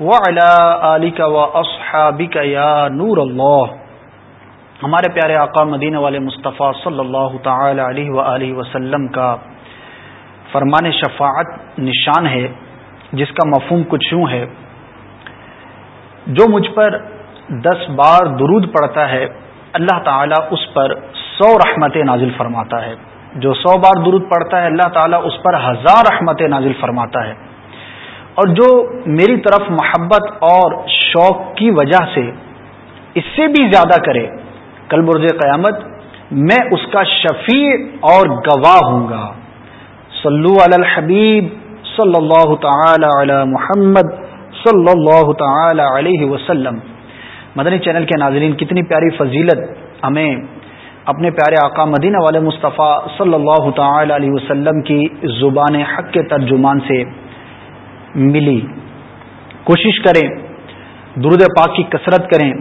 وعلى آلك وأصحابك يا نور الله. ہمارے پیارے آقا مدینہ والے مصطفیٰ صلی اللہ تعالی علیہ و وسلم کا فرمان شفاعت نشان ہے، جس کا مفہوم کچھ یوں ہے، جو مجھ پر دس بار درود پڑتا ہے، اللہ تعالیٰ اس پر سو رحمت نازل فرماتا ہے۔ جو سو بار درود پڑتا ہے، اللہ تعالیٰ اس پر ہزار رحمت نازل فرماتا ہے۔ اور جو میری طرف محبت اور شوق کی وجہ سے اس سے بھی زیادہ کرے، کل برج قیامت میں اس کا شفیع اور گواہ ہوں گا۔ صلو علی الحبیب صلی اللہ تعالی علی محمد صلی اللہ تعالی علیہ وسلم۔ مدنی چینل کے ناظرین، کتنی پیاری فضیلت ہمیں اپنے پیارے آقا مدینہ والے مصطفیٰ صلی اللہ تعالی علیہ وسلم کی زبان حق کے ترجمان سے ملی۔ کوشش کریں، درود پاک کی کثرت کریں۔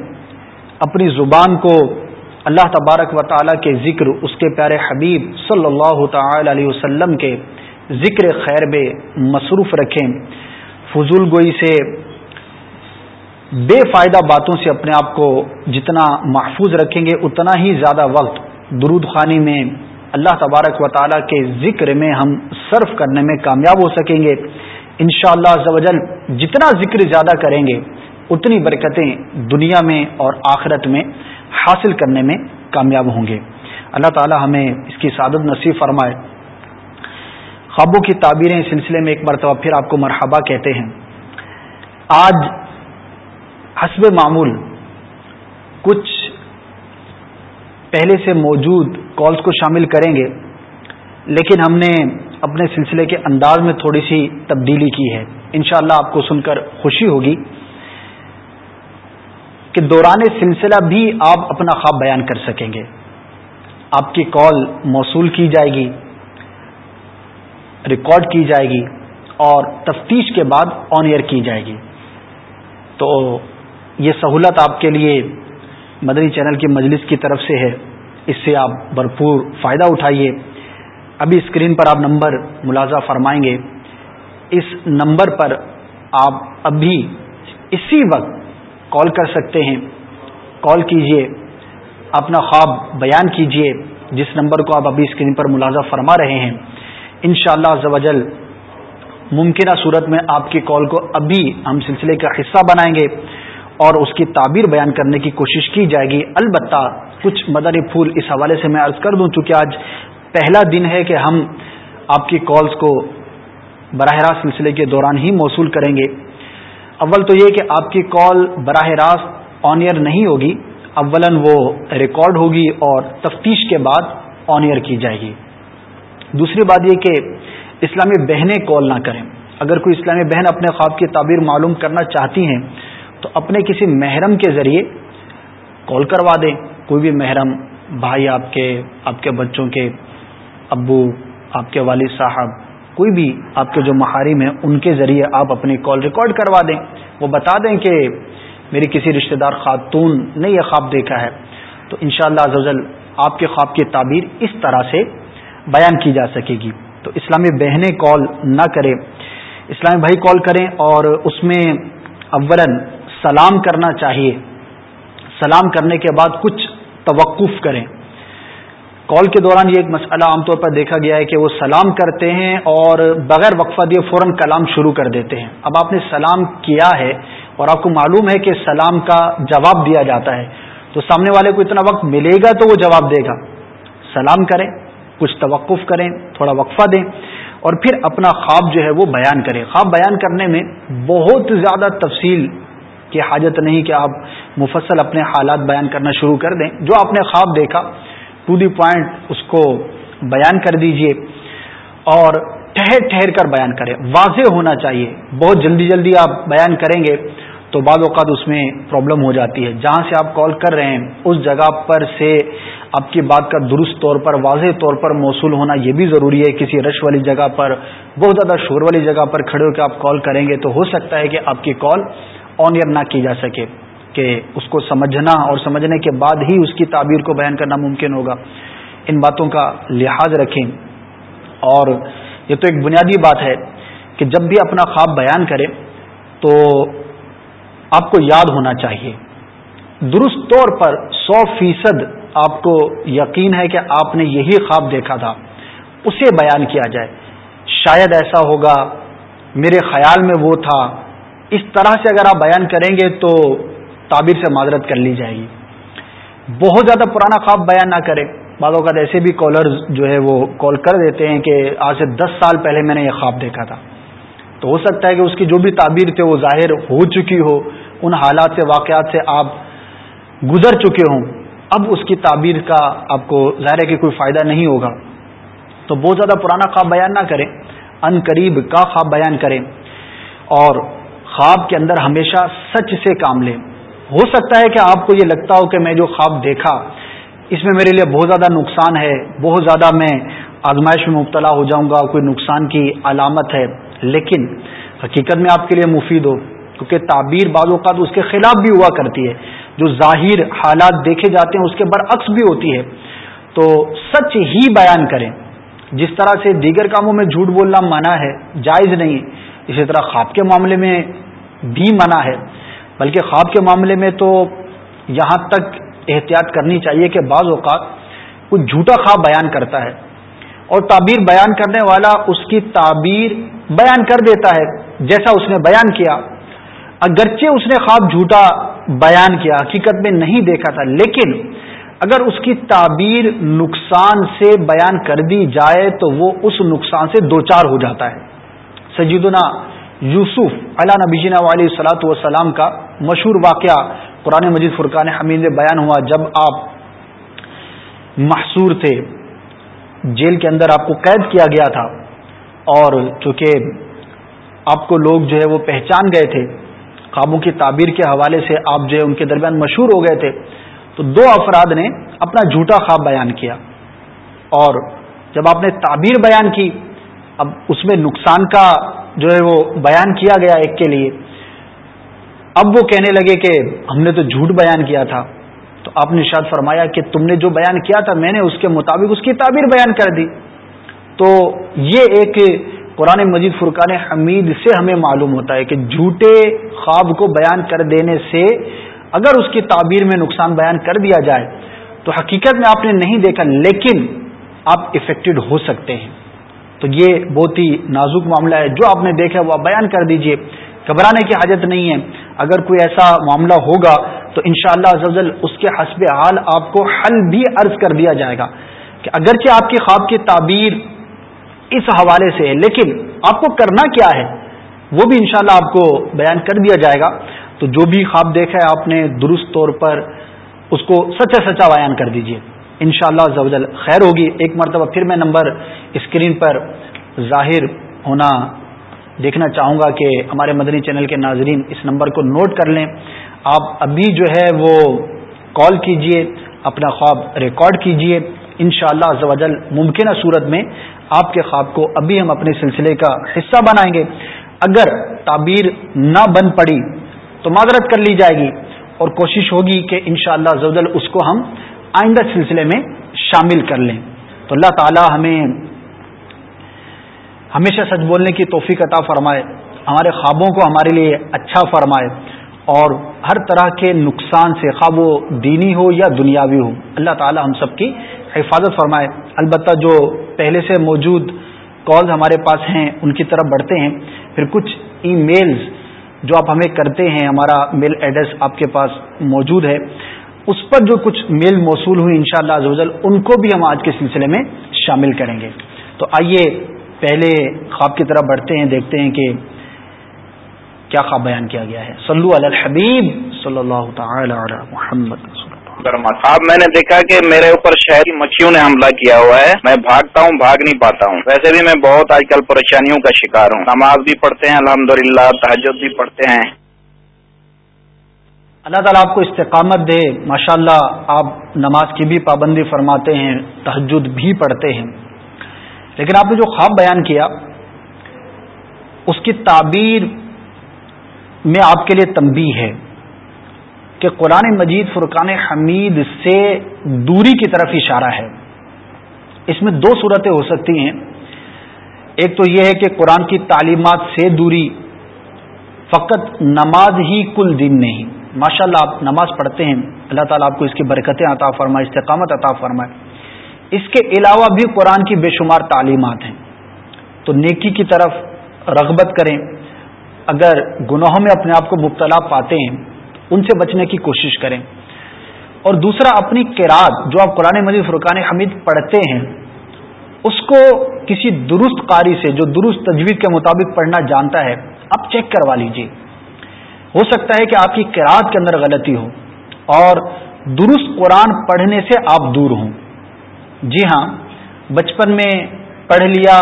اپنی زبان کو اللہ تبارک و تعالیٰ کے ذکر، اس کے پیارے حبیب صلی اللہ تعالی علیہ وسلم کے ذکر خیر بے مصروف رکھیں۔ فضول گوئی سے، بے فائدہ باتوں سے اپنے آپ کو جتنا محفوظ رکھیں گے، اتنا ہی زیادہ وقت درود خانی میں اللہ تبارک و تعالیٰ کے ذکر میں ہم صرف کرنے میں کامیاب ہو سکیں گے۔ ان شاء اللہ جتنا ذکر زیادہ کریں گے، اتنی برکتیں دنیا میں اور آخرت میں حاصل کرنے میں کامیاب ہوں گے۔ اللہ تعالی ہمیں اس کی سعادت نصیب فرمائے۔ خوابوں کی تعبیریں سلسلے میں ایک مرتبہ پھر آپ کو مرحبا کہتے ہیں۔ آج حسب معمول کچھ پہلے سے موجود کالز کو شامل کریں گے، لیکن ہم نے اپنے سلسلے کے انداز میں تھوڑی سی تبدیلی کی ہے۔ انشاءاللہ اللہ آپ کو سن کر خوشی ہوگی کہ دوران سلسلہ بھی آپ اپنا خواب بیان کر سکیں گے۔ آپ کی کال موصول کی جائے گی، ریکارڈ کی جائے گی اور تفتیش کے بعد آن ایئر کی جائے گی۔ تو یہ سہولت آپ کے لیے مدنی چینل کی مجلس کی طرف سے ہے۔ اس سے آپ بھرپور فائدہ اٹھائیے۔ ابھی اسکرین پر آپ نمبر ملازہ فرمائیں گے۔ اس نمبر پر آپ ابھی اسی وقت کال کر سکتے ہیں۔ کال کیجیے، اپنا خواب بیان کیجیے۔ جس نمبر کو آپ ابھی اسکرین پر ملازہ فرما رہے ہیں۔ ان شاء اللہ ممکنہ صورت میں آپ کی کال کو ابھی ہم سلسلے کا حصہ بنائیں گے اور اس کی تعبیر بیان کرنے کی کوشش کی جائے گی۔ البتہ کچھ مدنی پھول اس حوالے سے میں عرض کر دوں، چونکہ آج پہلا دن ہے کہ ہم آپ کی کالز کو براہ راست سلسلے کے دوران ہی موصول کریں گے۔ اول تو یہ کہ آپ کی کال براہ راست آن ایئر نہیں ہوگی، اولا وہ ریکارڈ ہوگی اور تفتیش کے بعد آن ایئر کی جائے گی۔ دوسری بات یہ کہ اسلامی بہنیں کال نہ کریں۔ اگر کوئی اسلامی بہن اپنے خواب کی تعبیر معلوم کرنا چاہتی ہیں، تو اپنے کسی محرم کے ذریعے کال کروا دیں۔ کوئی بھی محرم، بھائی آپ کے آپ کے بچوں کے ابو، آپ کے والد صاحب، کوئی بھی آپ کے جو محارم ہیں، ان کے ذریعے آپ اپنی کال ریکارڈ کروا دیں۔ وہ بتا دیں کہ میری کسی رشتہ دار خاتون نے یہ خواب دیکھا ہے۔ تو انشاءاللہ شاء اللہ آپ کے خواب کی تعبیر اس طرح سے بیان کی جا سکے گی۔ تو اسلامی بہنیں کال نہ کریں۔ اسلامی بھائی کال کریں اور اس میں اولا سلام کرنا چاہیے۔ سلام کرنے کے بعد کچھ توقف کریں۔ کال کے دوران یہ ایک مسئلہ عام طور پر دیکھا گیا ہے کہ وہ سلام کرتے ہیں اور بغیر وقفہ دیے فوراً کلام شروع کر دیتے ہیں۔ اب آپ نے سلام کیا ہے اور آپ کو معلوم ہے کہ سلام کا جواب دیا جاتا ہے۔ تو سامنے والے کو اتنا وقت ملے گا تو وہ جواب دے گا۔ سلام کریں، کچھ توقف کریں، تھوڑا وقفہ دیں اور پھر اپنا خواب جو ہے وہ بیان کریں۔ خواب بیان کرنے میں بہت زیادہ تفصیل کی حاجت نہیں کہ آپ مفصل اپنے حالات بیان کرنا شروع کر دیں۔ جو آپ نے خواب دیکھا ٹو دی پوائنٹ اس کو بیان کر دیجیے اور ٹھہر ٹھہر کر بیان کریں واضح ہونا چاہیے بہت جلدی جلدی آپ بیان کریں گے تو بعض اوقات اس میں پرابلم ہو جاتی ہے جہاں سے آپ کال کر رہے ہیں اس جگہ پر سے آپ کی بات کا درست طور پر واضح طور پر موصول ہونا یہ بھی ضروری ہے کسی رش والی جگہ پر بہت زیادہ شور والی جگہ پر کھڑے ہو کے آپ کال کریں گے تو ہو سکتا ہے کہ آپ کی کال آن ایئر نہ کی جا سکے کہ اس کو سمجھنا اور سمجھنے کے بعد ہی اس کی تعبیر کو بیان کرنا ممکن ہوگا۔ ان باتوں کا لحاظ رکھیں۔ اور یہ تو ایک بنیادی بات ہے کہ جب بھی اپنا خواب بیان کریں تو آپ کو یاد ہونا چاہیے۔ درست طور پر سو فیصد آپ کو یقین ہے کہ آپ نے یہی خواب دیکھا تھا۔ اسے بیان کیا جائے۔ شاید ایسا ہوگا، میرے خیال میں وہ تھا۔ اس طرح سے اگر آپ بیان کریں گے تو تعبیر سے معذرت کر لی جائے گی۔ بہت زیادہ پرانا خواب بیان نہ کریں بعض اوقات ایسے بھی کالرز جو ہے وہ کال کر دیتے ہیں کہ آج سے دس سال پہلے میں نے یہ خواب دیکھا تھا۔ تو ہو سکتا ہے کہ اس کی جو بھی تعبیر تھے وہ ظاہر ہو چکی ہو، ان حالات سے، واقعات سے آپ گزر چکے ہوں۔ اب اس کی تعبیر کا آپ کو ظاہر ہے کہ کوئی فائدہ نہیں ہوگا۔ تو بہت زیادہ پرانا خواب بیان نہ کریں ان قریب کا خواب بیان کریں اور خواب کے اندر ہمیشہ سچ سے کام لیں ہو سکتا ہے کہ آپ کو یہ لگتا ہو کہ میں جو خواب دیکھا، اس میں میرے لیے بہت زیادہ نقصان ہے، بہت زیادہ میں آزمائش میں مبتلا ہو جاؤں گا، کوئی نقصان کی علامت ہے۔ لیکن حقیقت میں آپ کے لیے مفید ہو، کیونکہ تعبیر بعض اوقات اس کے خلاف بھی ہوا کرتی ہے۔ جو ظاہر حالات دیکھے جاتے ہیں، اس کے برعکس بھی ہوتی ہے۔ تو سچ ہی بیان کریں۔ جس طرح سے دیگر کاموں میں جھوٹ بولنا منع ہے، جائز نہیں اسی طرح خواب کے معاملے میں بھی منع ہے۔ بلکہ خواب کے معاملے میں تو یہاں تک احتیاط کرنی چاہیے کہ بعض اوقات کچھ جھوٹا خواب بیان کرتا ہے اور تعبیر بیان کرنے والا اس کی تعبیر بیان کر دیتا ہے جیسا اس نے بیان کیا۔ اگرچہ اس نے خواب جھوٹا بیان کیا، حقیقت میں نہیں دیکھا تھا، لیکن اگر اس کی تعبیر نقصان سے بیان کر دی جائے تو وہ اس نقصان سے دو چار ہو جاتا ہے۔ سجیدنا یوسف علا نبیجینا علیہ صلاحت وسلام کا مشہور واقعہ قرآن مجید فرقان حمید میں بیان ہوا جب آپ محصور تھے۔ جیل کے اندر آپ کو قید کیا گیا تھا اور چونکہ آپ کو لوگ جو ہے وہ پہچان گئے تھے خوابوں کی تعبیر کے حوالے سے آپ جو ہے ان کے درمیان مشہور ہو گئے تھے، تو دو افراد نے اپنا جھوٹا خواب بیان کیا۔ اور جب آپ نے تعبیر بیان کی، اب اس میں نقصان کا جو ہے وہ بیان کیا گیا ایک کے لیے، اب وہ کہنے لگے کہ ہم نے تو جھوٹ بیان کیا تھا۔ تو آپ نے شاید فرمایا کہ تم نے جو بیان کیا تھا، میں نے اس کے مطابق اس کی تعبیر بیان کر دی۔ تو یہ ایک قرآن مجید فرقان حمید سے ہمیں معلوم ہوتا ہے کہ جھوٹے خواب کو بیان کر دینے سے اگر اس کی تعبیر میں نقصان بیان کر دیا جائے، تو حقیقت میں آپ نے نہیں دیکھا، لیکن آپ افیکٹڈ ہو سکتے ہیں۔ تو یہ بہت ہی نازک معاملہ ہے۔ جو آپ نے دیکھا وہ آپ بیان کر دیجیے۔ گھبرانے کی حاجت نہیں ہے۔ اگر کوئی ایسا معاملہ ہوگا تو انشاءاللہ شاء اللہ اس کے حسب حال آپ کو حل بھی عرض کر دیا جائے گا کہ اگرچہ آپ کی خواب کی تعبیر اس حوالے سے ہے، لیکن آپ کو کرنا کیا ہے؟ وہ بھی انشاءاللہ شاء آپ کو بیان کر دیا جائے گا۔ تو جو بھی خواب دیکھا ہے، آپ نے درست طور پر اس کو سچا سچا بیان کر دیجیے ان شاء اللہ خیر ہوگی۔ ایک مرتبہ پھر میں نمبر اسکرین پر ظاہر ہونا دیکھنا چاہوں گا کہ ہمارے مدنی چینل کے ناظرین اس نمبر کو نوٹ کر لیں۔ آپ ابھی جو ہے وہ کال کیجیے، اپنا خواب ریکارڈ کیجیے۔ ان شاء اللہ ممکنہ صورت میں آپ کے خواب کو ابھی ہم اپنے سلسلے کا حصہ بنائیں گے۔ اگر تعبیر نہ بن پڑی تو معذرت کر لی جائے گی اور کوشش ہوگی کہ ان شاء اللہ اس کو ہم آئندہ سلسلے میں شامل کر لیں۔ تو اللہ تعالی ہمیں ہمیشہ سچ بولنے کی توفیق عطا فرمائے، ہمارے خوابوں کو ہمارے لیے اچھا فرمائے اور ہر طرح کے نقصان سے خواب و دینی ہو یا دنیاوی ہو، اللہ تعالی ہم سب کی حفاظت فرمائے۔ البتہ جو پہلے سے موجود کالز ہمارے پاس ہیں، ان کی طرف بڑھتے ہیں۔ پھر کچھ ای میلز جو آپ ہمیں کرتے ہیں، ہمارا میل ایڈریس آپ کے پاس موجود ہے۔ اس پر جو کچھ میل موصول ہوئی انشاءاللہ شاء اللہ ان کو بھی ہم آج کے سلسلے میں شامل کریں گے۔ تو آئیے پہلے خواب کی طرف بڑھتے ہیں، دیکھتے ہیں کہ کیا خواب بیان کیا گیا ہے۔ صلو علی الحبیب صلی اللہ تعالی علی محمد صاحب میں نے دیکھا کہ میرے اوپر شہری مکھیوں نے حملہ کیا ہوا ہے۔ میں بھاگتا ہوں، بھاگ نہیں پاتا ہوں۔ ویسے بھی میں بہت آج کل پریشانیوں کا شکار ہوں۔ نماز بھی پڑھتے ہیں، الحمدللہ للہ تحجد بھی پڑھتے ہیں۔ اللہ تعالیٰ آپ کو استقامت دے۔ ماشاء اللہ آپ نماز کی بھی پابندی فرماتے ہیں تحجد بھی پڑھتے ہیں۔ لیکن آپ نے جو خواب بیان کیا، اس کی تعبیر میں آپ کے لیے تنبی ہے کہ قرآن مجید فرقان حمید سے دوری کی طرف اشارہ ہے۔ اس میں دو صورتیں ہو سکتی ہیں۔ ایک تو یہ ہے کہ قرآن کی تعلیمات سے دوری، فقط نماز ہی کل دن نہیں۔ ماشاء اللہ آپ نماز پڑھتے ہیں، اللہ تعالیٰ آپ کو اس کی برکتیں عطا فرمائے، استقامت عطا فرمائے۔ اس کے علاوہ بھی قرآن کی بے شمار تعلیمات ہیں۔ تو نیکی کی طرف رغبت کریں۔ اگر گناہوں میں اپنے آپ کو مبتلا پاتے ہیں، ان سے بچنے کی کوشش کریں۔ اور دوسرا، اپنی کراط جو آپ قرآن مجید فرقان حمید پڑھتے ہیں، اس کو کسی درست قاری سے، جو درست تجویز کے مطابق پڑھنا جانتا ہے، آپ چیک کروا لیجیے ہو سکتا ہے کہ آپ کی کراط کے اندر غلطی ہو اور درست قرآن پڑھنے سے آپ دور ہوں۔ جی ہاں بچپن میں پڑھ لیا،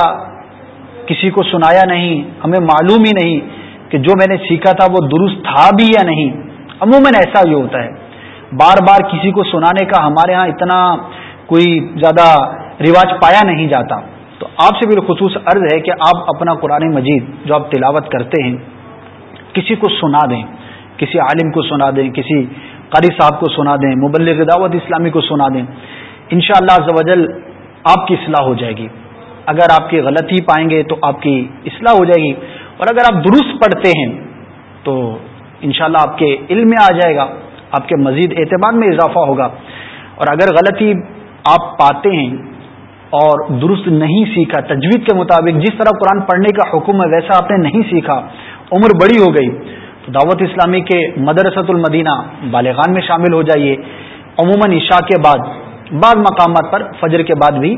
کسی کو سنایا نہیں، ہمیں معلوم ہی نہیں کہ جو میں نے سیکھا تھا وہ درست تھا بھی یا نہیں۔ عموماً ایسا ہی ہوتا ہے۔ بار بار کسی کو سنانے کا ہمارے ہاں اتنا کوئی زیادہ رواج پایا نہیں جاتا۔ تو آپ سے بالخصوص عرض ہے کہ آپ اپنا قرآن مجید جو آپ تلاوت کرتے ہیں کسی کو سنا دیں، کسی عالم کو سنا دیں، کسی قاری صاحب کو سنا دیں، مبلغ دعوت اسلامی کو سنا دیں ان شاء اللہ آپ کی اصلاح ہو جائے گی۔ اگر آپ کی غلطی پائیں گے تو آپ کی اصلاح ہو جائے گی۔ اور اگر آپ درست پڑھتے ہیں تو انشاءاللہ اللہ آپ کے علم میں آ جائے گا، آپ کے مزید اعتماد میں اضافہ ہوگا۔ اور اگر غلطی آپ پاتے ہیں اور درست نہیں سیکھا، تجوید کے مطابق جس طرح قرآن پڑھنے کا حکم ہے، ویسا آپ نے نہیں سیکھا عمر بڑی ہو گئی، تو دعوت اسلامی کے مدرسۃ المدینہ بالغان میں شامل ہو جائیے۔ عموماً عشاء کے بعد، بعض مقامات پر فجر کے بعد بھی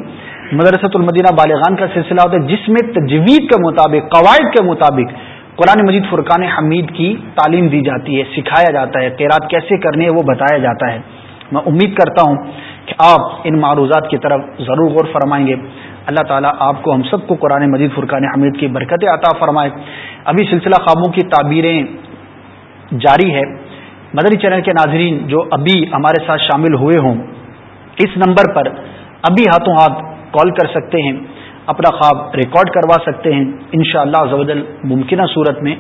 مدرسۃ المدینہ بالغان کا سلسلہ ہوتا ہے، جس میں تجوید کے مطابق، قواعد کے مطابق قرآن مجید فرقان حمید کی تعلیم دی جاتی ہے، سکھایا جاتا ہے تیرات کیسے کرنی ہے وہ بتایا جاتا ہے۔ میں امید کرتا ہوں کہ آپ ان معروضات کی طرف ضرور غور فرمائیں گے۔ اللہ تعالیٰ آپ کو ہم سب کو قرآن مجید فرقان حمید کی برکت عطا فرمائے۔ ابھی سلسلہ خوابوں کی تعبیریں جاری ہے۔ مدری چینل کے ناظرین جو ابھی ہمارے ساتھ شامل ہوئے ہوں، اس نمبر پر ابھی ہاتھوں ہاتھ کال کر سکتے ہیں، اپنا خواب ریکارڈ کروا سکتے ہیں۔ ان شاء اللہ ممکنہ صورت میں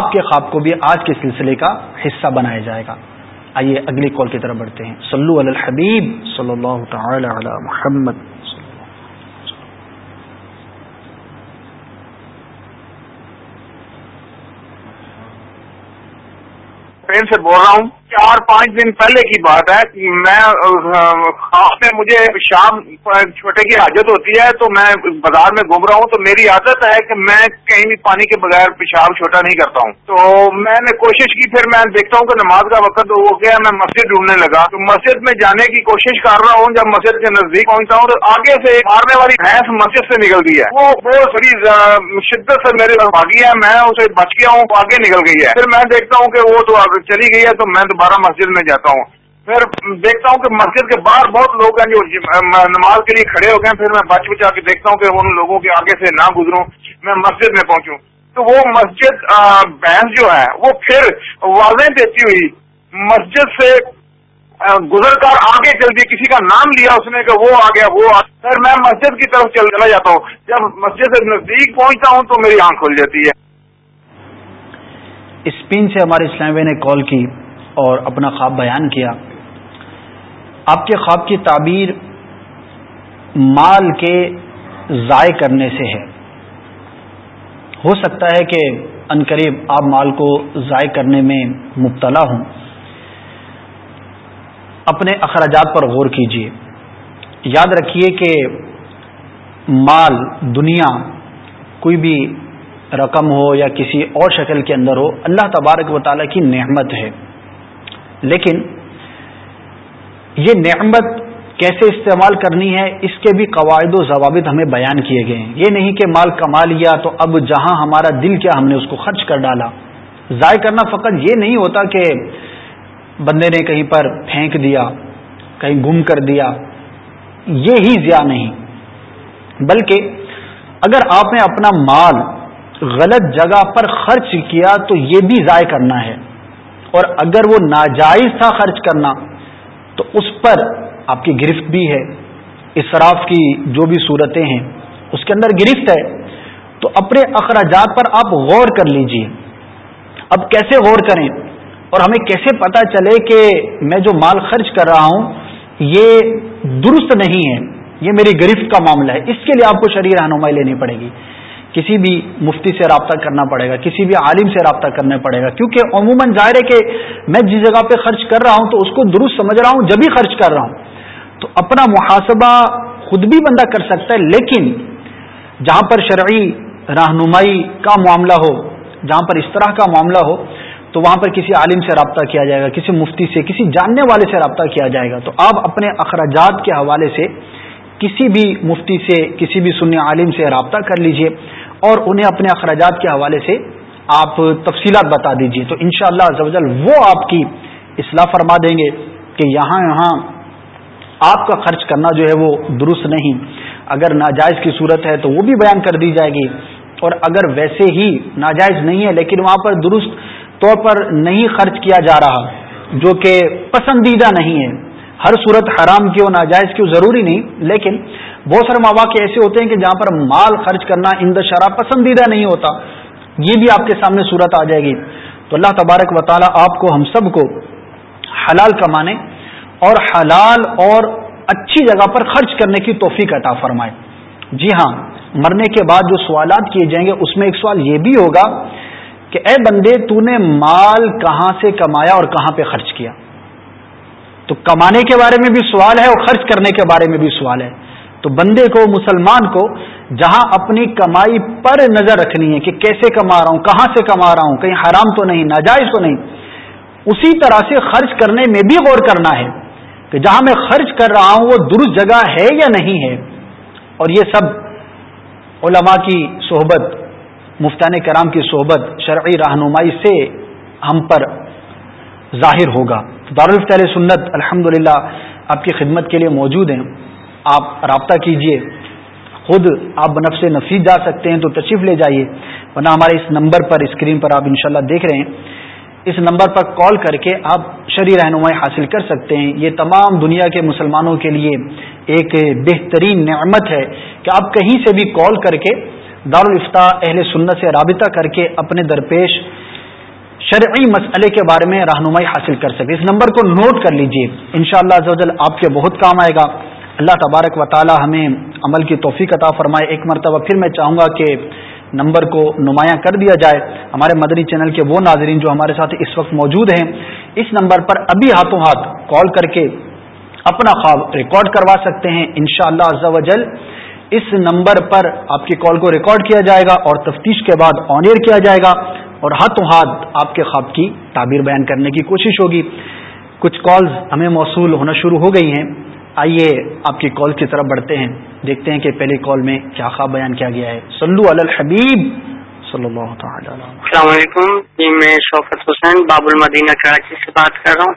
آپ کے خواب کو بھی آج کے سلسلے کا حصہ بنایا جائے گا۔ آئیے اگلی کال کی طرف بڑھتے ہیں۔ صلو علی الحبیب صلی اللہ تعالی علی محمد۔ سے بول رہا ہوں چار پانچ دن پہلے کی بات ہے میں خواب میں مجھے شام چھوٹے کی حاجت ہوتی ہے تو میں بازار میں گھوم رہا ہوں تو میری عادت ہے کہ میں کہیں بھی پانی کے بغیر پیشاب چھوٹا نہیں کرتا ہوں۔ تو میں نے کوشش کی، پھر میں دیکھتا ہوں کہ نماز کا وقت ہو گیا، میں مسجد ڈھونڈنے لگا۔ تو مسجد میں جانے کی کوشش کر رہا ہوں، جب مسجد کے نزدیک پہنچتا ہوں تو آگے سے مارنے والی بھینس مسجد سے نکل گئی ہے۔ وہ بہت بڑی شدت سے میرے بھاگی ہے، میں اسے بچ گیا ہوں آگے نکل گئی ہے۔ پھر میں دیکھتا ہوں کہ وہ تو چلی گئی ہے تو میں تو دوبارہ مسجد میں جاتا ہوں۔ پھر دیکھتا ہوں کہ مسجد کے باہر بہت لوگ ہیں جو نماز کے لیے کھڑے ہو گئے پھر میں بچ بچا کے دیکھتا ہوں کہ ان لوگوں کے آگے سے نہ گزروں۔ میں مسجد میں پہنچوں۔ تو وہ مسجد بحث جو ہے، وہ پھر واضح دیتی ہوئی۔ مسجد سے گزر کر آگے چل دی۔ کسی کا نام لیا اس نے کہ وہ آ گیا، وہ پھر میں مسجد کی طرف چلا جاتا ہوں۔ جب مسجد سے نزدیک پہنچتا ہوں تو میری آنکھ کھل جاتی ہے۔ اسپین سے ہمارے اسلامی نے کال کی۔ اور اپنا خواب بیان کیا۔ آپ کے خواب کی تعبیر مال کے ضائع کرنے سے ہے۔ ہو سکتا ہے کہ قریب آپ مال کو ضائع کرنے میں مبتلا ہوں۔ اپنے اخراجات پر غور کیجیے یاد رکھیے کہ مال دنیا کوئی بھی رقم ہو یا کسی اور شکل کے اندر ہو، اللہ تبارک و تعالیٰ کی نعمت ہے۔ لیکن یہ نعمت کیسے استعمال کرنی ہے، اس کے بھی قواعد و ضوابط ہمیں بیان کیے گئے ہیں۔ یہ نہیں کہ مال کما لیا تو اب جہاں ہمارا دل کیا ہم نے اس کو خرچ کر ڈالا۔ ضائع کرنا فقط یہ نہیں ہوتا کہ بندے نے کہیں پر پھینک دیا، کہیں گم کر دیا۔ یہ ہی ضیاع نہیں۔ بلکہ اگر آپ نے اپنا مال غلط جگہ پر خرچ کیا تو یہ بھی ضائع کرنا ہے۔ اور اگر وہ ناجائز تھا خرچ کرنا، تو اس پر آپ کی گرفت بھی ہے۔ اسراف کی جو بھی صورتیں ہیں، اس کے اندر گرفت ہے۔ تو اپنے اخراجات پر آپ غور کر لیجیے۔ اب کیسے غور کریں؟ اور ہمیں کیسے پتا چلے کہ میں جو مال خرچ کر رہا ہوں، یہ درست نہیں ہے۔ یہ میری گرفت کا معاملہ ہے۔ اس کے لیے آپ کو شریر رہنمائی لینی پڑے گی۔ کسی بھی مفتی سے رابطہ کرنا پڑے گا، کسی بھی عالم سے رابطہ کرنا پڑے گا۔ کیونکہ عموماً ظاہر ہے کہ میں جس جگہ پہ خرچ کر رہا ہوں تو اس کو درست سمجھ رہا ہوں، جب بھی خرچ کر رہا ہوں۔ تو اپنا محاسبہ خود بھی بندہ کر سکتا ہے، لیکن جہاں پر شرعی رہنمائی کا معاملہ ہو، جہاں پر اس طرح کا معاملہ ہو، تو وہاں پر کسی عالم سے رابطہ کیا جائے گا، کسی مفتی سے، کسی جاننے والے سے رابطہ کیا جائے گا۔ تو آپ اپنے اخراجات کے حوالے سے کسی بھی مفتی سے، کسی بھی سنی عالم سے رابطہ کر لیجیے۔ اور انہیں اپنے اخراجات کے حوالے سے آپ تفصیلات بتا دیجیے۔ تو انشاءاللہ شاء اللہ وہ آپ کی اصلاح فرما دیں گے کہ یہاں یہاں آپ کا خرچ کرنا جو ہے وہ درست نہیں۔ اگر ناجائز کی صورت ہے تو وہ بھی بیان کر دی جائے گی۔ اور اگر ویسے ہی ناجائز نہیں ہے لیکن وہاں پر درست طور پر نہیں خرچ کیا جا رہا، جو کہ پسندیدہ نہیں ہے۔ ہر صورت حرام کی ناجائز کی ضروری نہیں، لیکن بہت سارے مواقع ایسے ہوتے ہیں کہ جہاں پر مال خرچ کرنا اند شراب پسندیدہ نہیں ہوتا۔ یہ بھی آپ کے سامنے صورت آ جائے گی۔ تو اللہ تبارک و تعالیٰ آپ کو، ہم سب کو حلال کمانے اور حلال اور اچھی جگہ پر خرچ کرنے کی توفیق عطا فرمائے۔ جی ہاں مرنے کے بعد جو سوالات کیے جائیں گے، اس میں ایک سوال یہ بھی ہوگا کہ اے بندے، تو نے مال کہاں سے کمایا اور کہاں پہ خرچ کیا؟ تو کمانے کے بارے میں بھی سوال ہے اور خرچ کرنے کے بارے میں بھی سوال ہے۔ تو بندے کو، مسلمان کو جہاں اپنی کمائی پر نظر رکھنی ہے کہ کیسے کما رہا ہوں، کہاں سے کما رہا ہوں، کہیں حرام تو نہیں، ناجائز تو نہیں، اسی طرح سے خرچ کرنے میں بھی غور کرنا ہے کہ جہاں میں خرچ کر رہا ہوں وہ درست جگہ ہے یا نہیں ہے۔ اور یہ سب علماء کی صحبت مفتان کرام کی صحبت، شرعی رہنمائی سے ہم پر ظاہر ہوگا۔ دارالفت سنت الحمد آپ کی خدمت کے لیے موجود ہیں۔ آپ رابطہ کیجیے۔ خود آپ بنف سے نفیس جا سکتے ہیں تو تشریف لے جائیے۔ ورنہ ہمارے اس نمبر پر اسکرین پر آپ انشاءاللہ دیکھ رہے ہیں۔ اس نمبر پر کال کر کے آپ شرع رہنمائی حاصل کر سکتے ہیں۔ یہ تمام دنیا کے مسلمانوں کے لیے ایک بہترین نعمت ہے کہ آپ کہیں سے بھی کال کر کے دارالفتا اہل سنت سے رابطہ کر کے اپنے درپیش شرعی مسئلے کے بارے میں رہنمائی حاصل کر سکے اس نمبر کو نوٹ کر لیجیے۔ انشاءاللہ شاء اللہ آپ کے بہت کام آئے گا۔ اللہ تبارک و تعالی ہمیں عمل کی توفیق عطا فرمائے۔ ایک مرتبہ پھر میں چاہوں گا کہ نمبر کو نمایاں کر دیا جائے۔ ہمارے مدری چینل کے وہ ناظرین جو ہمارے ساتھ اس وقت موجود ہیں، اس نمبر پر ابھی ہاتھوں ہاتھ کال کر کے اپنا خواب ریکارڈ کروا سکتے ہیں۔ ان شاء اللہ اس نمبر پر آپ کی کال کو ریکارڈ کیا جائے گا اور تفتیش کے بعد آن ایئر کیا جائے گا اور ہاتھوں ہاتھ آپ کے خواب کی تعبیر بیان کرنے کی کوشش ہوگی۔ کچھ کالز ہمیں موصول ہونا شروع ہو گئی ہیں۔ آئیے آپ کی کال کی طرف بڑھتے ہیں، دیکھتے ہیں کہ پہلی کال میں کیا خواب بیان کیا گیا ہے۔ سلو الحبیب۔ صلی اللہ تعالی السلام علیکم۔ جی میں شوکت حسین، باب المدینہ کراچی سے بات کر رہا ہوں۔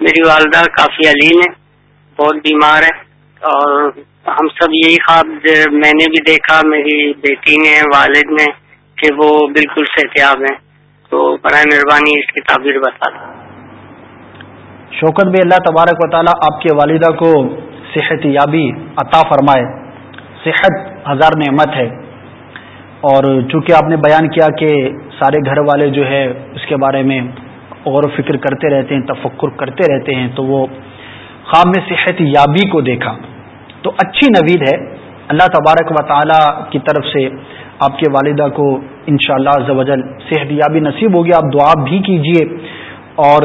میری والدہ کافی علیم ہے بہت بیمار ہے اور ہم سب یہی خواب میں نے بھی دیکھا، میری بیٹی نے، والد نے، کہ وہ بالکل صحتیاب ہیں۔ تو برائے مہربانی اس کی تعبیر بتا دیں۔ شوکت بھی اللہ تبارک و تعالیٰ آپ کے والدہ کو صحت یابی عطا فرمائے۔ صحت ہزار نعمت ہے۔ اور چونکہ آپ نے بیان کیا کہ سارے گھر والے جو ہے اس کے بارے میں غور و فکر کرتے رہتے ہیں، تفکر کرتے رہتے ہیں، تو وہ خواب میں صحت یابی کو دیکھا۔ تو اچھی نوید ہے۔ اللہ تبارک و تعالیٰ کی طرف سے آپ کے والدہ کو انشاءاللہ شاء اللہ صحت یابی نصیب ہوگی آپ دعا بھی کیجیے۔ اور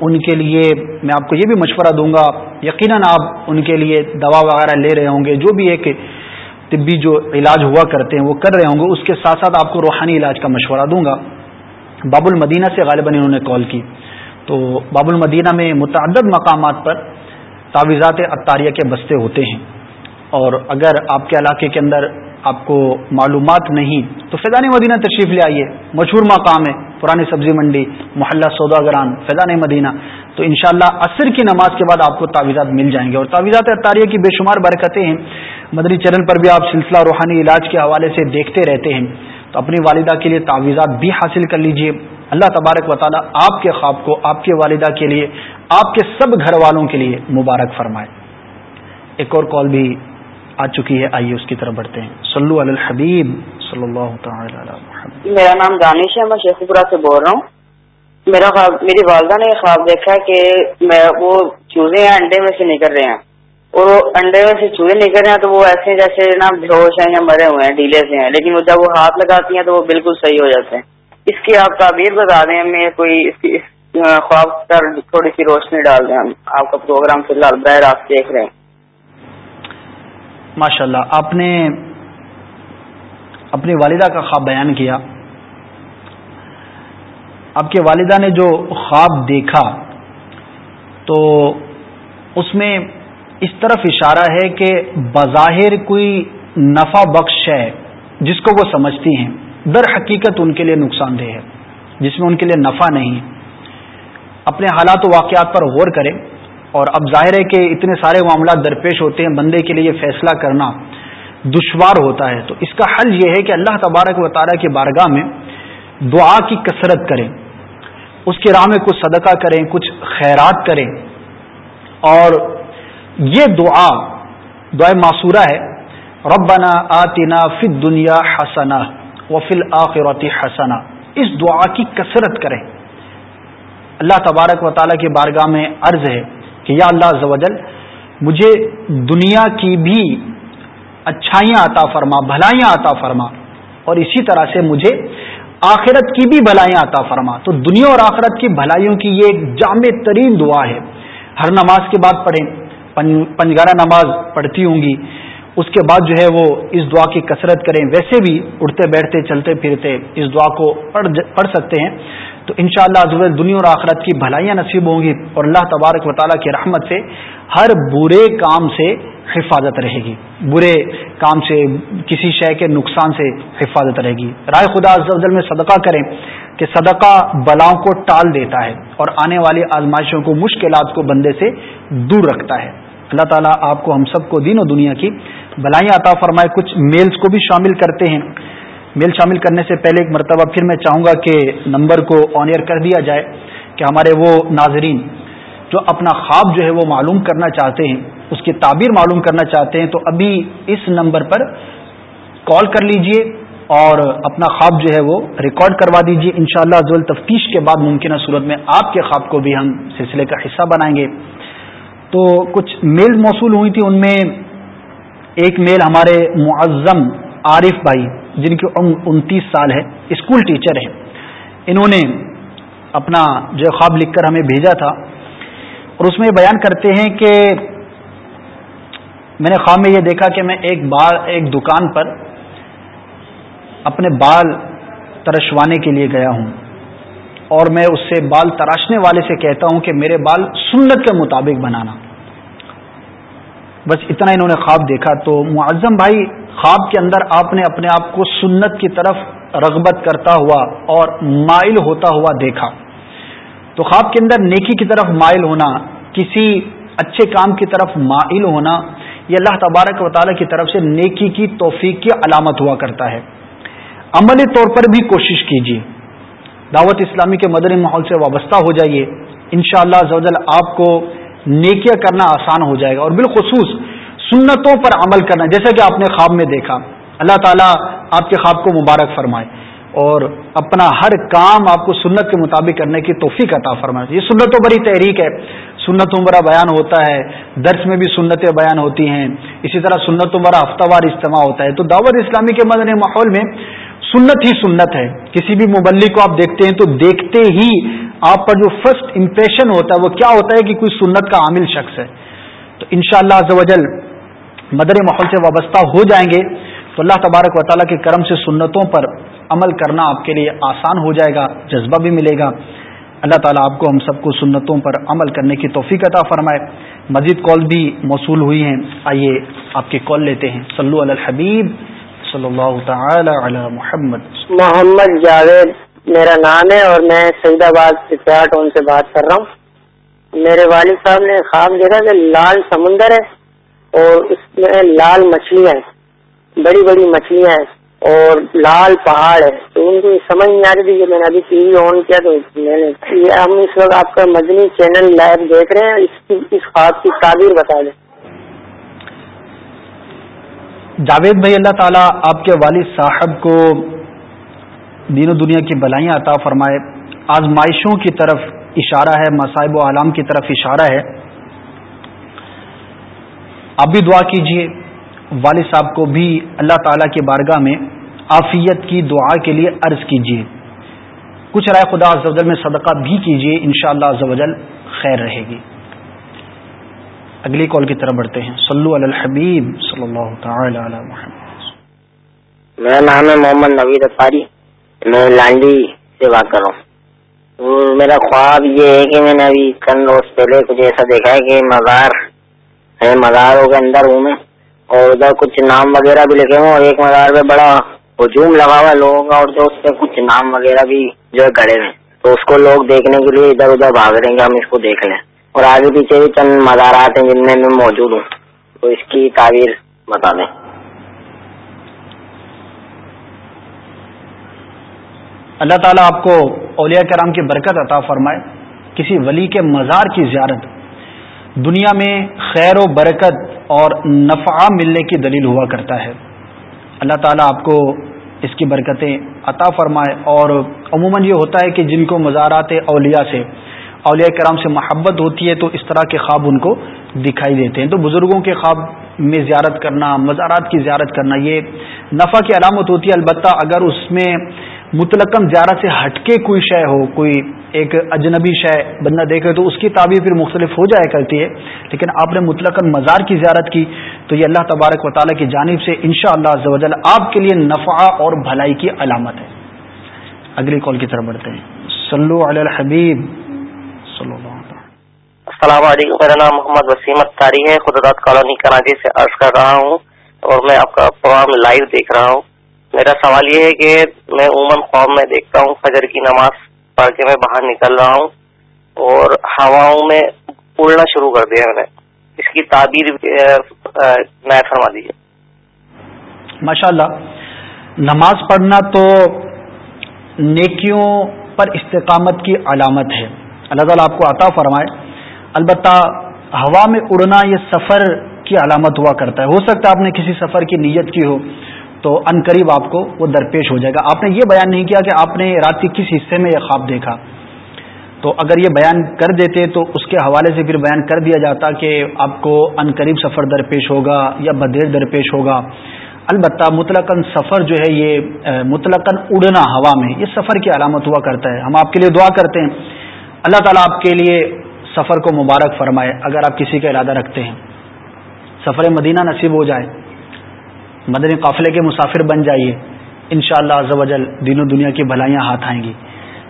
ان کے لیے میں آپ کو یہ بھی مشورہ دوں گا، یقیناً آپ ان کے لیے دوا وغیرہ لے رہے ہوں گے، جو بھی ایک طبی جو علاج ہوا کرتے ہیں، وہ کر رہے ہوں گے، اس کے ساتھ ساتھ آپ کو روحانی علاج کا مشورہ دوں گا۔ باب المدینہ سے غالباً انہوں نے کال کی۔ تو باب المدینہ میں متعدد مقامات پر تعویذات اطاریہ کے بستے ہوتے ہیں۔ اور اگر آپ کے علاقے کے اندر آپ کو معلومات نہیں، تو فیضان مدینہ تشریف لے آئیے، مشہور مقام ہے۔ پرانی سبزی منڈی، محلہ سودا گران، فیضان مدینہ۔ تو انشاءاللہ شاء عصر کی نماز کے بعد آپ کو تعویذات مل جائیں گے۔ اور تعویذات اطاریہ کی بے شمار برکتیں ہیں۔ مدنی چینل پر بھی آپ سلسلہ روحانی علاج کے حوالے سے دیکھتے رہتے ہیں۔ تو اپنی والدہ کے لیے تعویذات بھی حاصل کر لیجیے۔ اللہ تبارک و تعالیٰ آپ کے خواب کو آپ کے والدہ کے لیے، آپ کے سب گھر والوں کے لیے مبارک فرمائے۔ ایک اور کال بھی آ چکی ہے۔ آئیے اس کی طرف بڑھتے ہیں۔ صلو علی الحبیب۔ صلی اللہ تعالی میرا نام دانش ہے میں شیخ پورا سے بول رہا ہوں۔ میرا خواب میری والدہ نے خواب دیکھا کہ میں وہ چوزے ہیں انڈے میں سے نکل رہے ہیں۔ اور وہ انڈے میں سے چوزے نکل رہے ہیں تو وہ ایسے جیسے نا بھوش ہیں یا مرے ہوئے ہیں ڈھیلے سے ہیں۔ لیکن وہ جب وہ ہاتھ لگاتی ہیں تو وہ بالکل صحیح ہو جاتے ہیں۔ اس کی آپ تعبیر بتا دیں ہمیں کوئی اس کی خواب پر تھوڑی سی روشنی ڈال دیں۔ ہم آپ کا پروگرام فی الحال براہ راست دیکھ رہے ہیں۔ ماشاء اللہ آپ نے اپنی والدہ کا خواب بیان کیا۔ آپ کے والدہ نے جو خواب دیکھا، تو اس میں اس طرف اشارہ ہے کہ بظاہر کوئی نفع بخش ہے، جس کو وہ سمجھتی ہیں۔ در حقیقت ان کے لیے نقصان دہ ہے، جس میں ان کے لیے نفع نہیں۔ اپنے حالات و واقعات پر غور کریں۔ اور اب ظاہر ہے کہ اتنے سارے معاملات درپیش ہوتے ہیں، بندے کے لیے یہ فیصلہ کرنا۔ دشوار ہوتا ہے۔ تو اس کا حل یہ ہے کہ اللہ تبارک و تعالیٰ کی بارگاہ میں دعا کی کثرت کریں، اس کی راہ میں کچھ صدقہ کریں، کچھ خیرات کریں۔ اور یہ دعا دعا معصورہ ہے، ربنا آتنا فی دنیا حسنا و فل آخرتی حسنا اس دعا کی کثرت کریں۔ اللہ تبارک و تعالیٰ کی بارگاہ میں عرض ہے کہ یا اللہ زوجل مجھے دنیا کی بھی اچھائیاں عطا فرما، بھلائیاں عطا فرما۔ اور اسی طرح سے مجھے آخرت کی بھی بھلائیاں عطا فرما۔ تو دنیا اور آخرت کی بھلائیوں کی یہ ایک جامع ترین دعا ہے۔ ہر نماز کے بعد پڑھیں پنجگارہ نماز پڑھتی ہوں گی۔ اس کے بعد جو ہے وہ اس دعا کی کثرت کریں۔ ویسے بھی اٹھتے بیٹھتے چلتے پھرتے اس دعا کو پڑھ پڑھ سکتے ہیں۔ تو ان شاء اللہ دنیا اور آخرت کی بھلائیاں نصیب ہوں گی اور اللہ تبارک و تعالیٰ کی رحمت سے ہر برے کام سے حفاظت رہے گی۔ برے کام سے کسی شے کے نقصان سے حفاظت رہے گی۔ رائے خدا افضل میں صدقہ کریں کہ صدقہ بلاؤں کو ٹال دیتا ہے اور آنے والی آزمائشوں کو، مشکلات کو بندے سے دور رکھتا ہے۔ اللہ تعالیٰ آپ کو، ہم سب کو دین و دنیا کی بلائیاں عطا فرمائے، کچھ میلز کو بھی شامل کرتے ہیں۔ میل شامل کرنے سے پہلے ایک مرتبہ پھر میں چاہوں گا کہ نمبر کو آن ایئر کر دیا جائے کہ ہمارے وہ ناظرین جو اپنا خواب جو ہے وہ معلوم کرنا چاہتے ہیں، اس کی تعبیر معلوم کرنا چاہتے ہیں، تو ابھی اس نمبر پر کال کر لیجیے اور اپنا خواب جو ہے وہ ریکارڈ کروا دیجیے ان شاء اللہ تفتیش کے بعد ممکنہ صورت میں آپ کے خواب کو بھی ہم سلسلے کا حصہ بنائیں گے۔ تو کچھ میل موصول ہوئی تھی، ان میں ایک میل ہمارے معظم عارف بھائی، جن کی عمر انتیس سال ہے، اسکول ٹیچر ہیں۔ انہوں نے اپنا جو خواب لکھ کر ہمیں بھیجا تھا۔ اور اس میں یہ بیان کرتے ہیں کہ میں نے خواب میں یہ دیکھا کہ میں ایک بار، ایک دکان پر اپنے بال ترشوانے کے لیے گیا ہوں۔ اور میں اس سے بال تراشنے والے سے کہتا ہوں کہ میرے بال سنت کے مطابق بنانا۔ بس اتنا انہوں نے خواب دیکھا تو معظم بھائی خواب کے اندر آپ نے اپنے آپ کو سنت کی طرف رغبت کرتا ہوا اور مائل ہوتا ہوا دیکھا۔ تو خواب کے اندر نیکی کی طرف مائل ہونا، کسی اچھے کام کی طرف مائل ہونا، یہ اللہ تبارک و تعالیٰ کی طرف سے نیکی کی توفیق کی علامت ہوا کرتا ہے۔ عملی طور پر بھی کوشش کیجیے۔ دعوت اسلامی کے مدنی ماحول سے وابستہ ہو جائیے۔ انشاءاللہ شاء اللہ آپ کو نیکیاں کرنا آسان ہو جائے گا اور بالخصوص سنتوں پر عمل کرنا، جیسا کہ آپ نے خواب میں دیکھا، اللہ تعالیٰ آپ کے خواب کو مبارک فرمائے اور اپنا ہر کام آپ کو سنت کے مطابق کرنے کی توفیق عطا فرمائے۔ یہ سنتوں بڑی تحریک ہے۔ سنتوں بڑا بیان ہوتا ہے، درس میں بھی سنتیں بیان ہوتی ہیں۔ اسی طرح سنتوں بڑا ہفتہ وار اجتماع ہوتا ہے۔ تو دعوت اسلامی کے مدنی ماحول میں سنت ہی سنت ہے۔ کسی بھی مبلک کو آپ دیکھتے ہیں تو دیکھتے ہی آپ پر جو فرسٹ امپریشن ہوتا ہے وہ کیا ہوتا ہے کہ کوئی سنت کا عامل شخص ہے؟ تو ان شاء اللہ مدر ماحول سے وابستہ ہو جائیں گے تو اللہ تبارک و تعالیٰ کے کرم سے سنتوں پر عمل کرنا آپ کے لیے آسان ہو جائے گا، جذبہ بھی ملے گا۔ اللہ تعالیٰ آپ کو ہم سب کو سنتوں پر عمل کرنے کی توفیق عطا فرمائے۔ مزید کال بھی موصول ہوئی ہیں۔ آئیے آپ کی کال لیتے ہیں۔ صلو علی الحبیب صلی اللہ تعالی علی محمد۔ محمد جاوید۔ میرا نام ہے اور میں سعید آباد سے بات کر رہا ہوں۔ میرے والد صاحب نے خواب دیکھا کہ لال سمندر ہے اور اس میں لال مچھلیاں ہیں، بڑی بڑی مچھلیاں ہیں اور لال پہاڑ ہے۔ تو ان کو سمجھ نہیں آ رہی تھی کہ میں نے ابھی ٹی وی آن کیا تو میں نے ہم اس وقت آپ کا مدنی چینل لائیو دیکھ رہے ہیں۔ اس کی، اس خواب کی تعبیر بتا دیں۔ جاوید بھائی، اللہ تعالیٰ آپ کے والد صاحب کو دین و دنیا کی بلائیاں عطا فرمائے۔ آزمائشوں کی طرف اشارہ ہے، مصائب و عالم کی طرف اشارہ ہے۔ آپ بھی دعا کیجیے، والد صاحب کو بھی اللہ تعالی کی بارگاہ میں عافیت کی دعا کے لیے عرض کیجیے کچھ رائے خدا عزوجل میں صدقہ بھی کیجیے ان شاء اللہ خیر رہے گی۔ اگلی کال کی طرف بڑھتے ہیں۔ صلو علی الحبیب صلی اللہ تعالی علی محمد۔ میرا نام ہے محمد نوید اطاری میں لانڈی سے بات کر رہا ہوں۔ میرا خواب یہ ہے کہ میں نے ابھی چند روز پہلے کچھ ایسا دیکھا ہے کہ مزار ہے مزاروں کے اندر ہوں میں، اور ادھر کچھ نام وغیرہ بھی لکھے ہوئے اور ایک مزار پہ بڑا ہجوم لگا ہوا ہے لوگوں کا، اور جو اس پہ کچھ نام وغیرہ بھی جو ہے گڑے ہوئے تو اس کو لوگ دیکھنے کے لیے ادھر ادھر بھاگ رہے ہیں کہ ہم اس کو دیکھ لیں۔ اور آگے پیچھے بھی چند مزارات ہیں جن میں میں موجود ہوں۔ تو اس کی تعبیر بتا دیں۔ اللہ تعالیٰ آپ کو اولیاء کرام کی برکت عطا فرمائے، کسی ولی کے مزار کی زیارت۔ دنیا میں خیر و برکت اور نفع ملنے کی دلیل ہوا کرتا ہے۔ اللہ تعالیٰ آپ کو اس کی برکتیں عطا فرمائے اور عموماً یہ ہوتا ہے کہ جن کو مزارات اولیاء سے، اولیاء کرام سے محبت ہوتی ہے تو اس طرح کے خواب ان کو دکھائی دیتے ہیں۔ تو بزرگوں کے خواب میں زیارت کرنا، مزارات کی زیارت کرنا، یہ نفع کی علامت ہوتی ہے۔ البتہ اگر اس میں مطلقم زیارت سے ہٹ کے کوئی شے ہو، کوئی ایک اجنبی شے بندہ دیکھے تو اس کی تعبیر پھر مختلف ہو جایا کرتی ہے۔ لیکن آپ نے مطلق مزار کی زیارت کی تو یہ اللہ تبارک و تعالیٰ کی جانب سے ان شاء اللہ آپ کے لیے نفع اور بھلائی کی علامت ہے۔ اگلی کال کی طرف بڑھتے ہیں۔ صلو علی الحبیب۔ صلو اللہ السلام علیکم، میرا نام محمد وسیم تاری ہے۔ خدرات کالونی کراچی سے عرض کر رہا ہوں اور میں آپ کا پروگرام لائیو دیکھ رہا ہوں۔ میرا سوال یہ ہے کہ میں عموماً خواب میں دیکھتا ہوں، فجر کی نماز پڑھ کے میں باہر نکل رہا ہوں اور ہواؤں میں اڑنا شروع کر دیا میں نے۔ اس کی تعبیر میں فرما دیجیے ماشاء اللہ نماز پڑھنا تو نیکیوں پر استقامت کی علامت ہے۔ اللہ تعالیٰ آپ کو عطا فرمائے۔ البتہ ہوا میں اڑنا یہ سفر کی علامت ہوا کرتا ہے۔ ہو سکتا ہے آپ نے کسی سفر کی نیت کی ہو تو ان قریب آپ کو وہ درپیش ہو جائے گا۔ آپ نے یہ بیان نہیں کیا کہ آپ نے رات کے کس حصے میں یہ خواب دیکھا۔ تو اگر یہ بیان کر دیتے تو اس کے حوالے سے پھر بیان کر دیا جاتا کہ آپ کو ان قریب سفر درپیش ہوگا یا بدیر درپیش ہوگا۔ البتہ مطلق سفر جو ہے یہ مطلق اڑنا ہوا میں، یہ سفر کی علامت ہوا کرتا ہے۔ ہم آپ کے لیے دعا کرتے ہیں۔ اللہ تعالیٰ آپ کے لیے سفر کو مبارک فرمائے۔ اگر آپ کسی کا ارادہ رکھتے ہیں، سفر مدینہ نصیب ہو جائے مدنی قافلے کے مسافر بن جائیے۔ ان شاء اللہ دین و دنیا کی بھلائیاں ہاتھ آئیں گی۔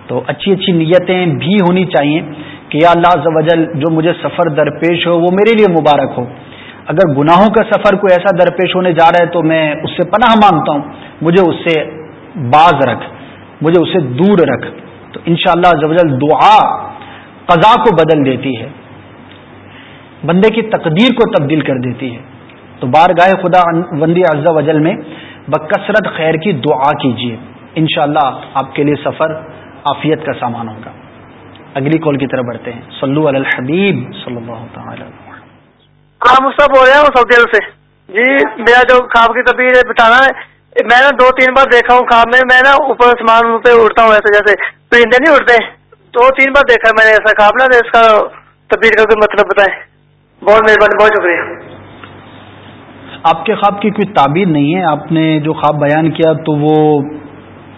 تو اچھی اچھی نیتیں بھی ہونی چاہیے کہ یا اللہ جو مجھے سفر درپیش ہو وہ میرے لیے مبارک ہو۔ اگر گناہوں کا سفر کوئی ایسا درپیش ہونے جا رہا ہے تو میں اس سے پناہ مانگتا ہوں۔ مجھے اس سے باز رکھ۔ مجھے اسے دور رکھ۔ تو ان شاء اللہ دعا قضا کو بدل دیتی ہے۔ بندے کی تقدیر کو تبدیل کر دیتی ہے۔ تو بار گائے خدا وندی اعضا وجل میں بکثرت خیر کی دعا کیجیے انشاءاللہ اللہ آپ کے لیے سفر، عافیت کا سامان ہوگا۔ اگلی کال کی طرف بڑھتے ہیں۔ صلو علی الحبیب صلی اللہ تعالی آپ سب ہو رہے ہیں سعودی سے۔ جی میرا جو خواب کی تبدیل بتانا ہے، میں نے دو تین بار دیکھا ہوں خواب میں۔ میں نا اوپر آسمان پہ اڑتا ہوں ایسے جیسے۔ پرندے نہیں اڑتے۔ دو تین بار دیکھا میں نے ایسا خواب نا اس کا تبدیل کا کوئی مطلب بتائیں۔ بہت مہربانی، بہت شکریہ۔ آپ کے خواب کی کوئی تعبیر نہیں ہے؟ آپ نے جو خواب بیان کیا تو وہ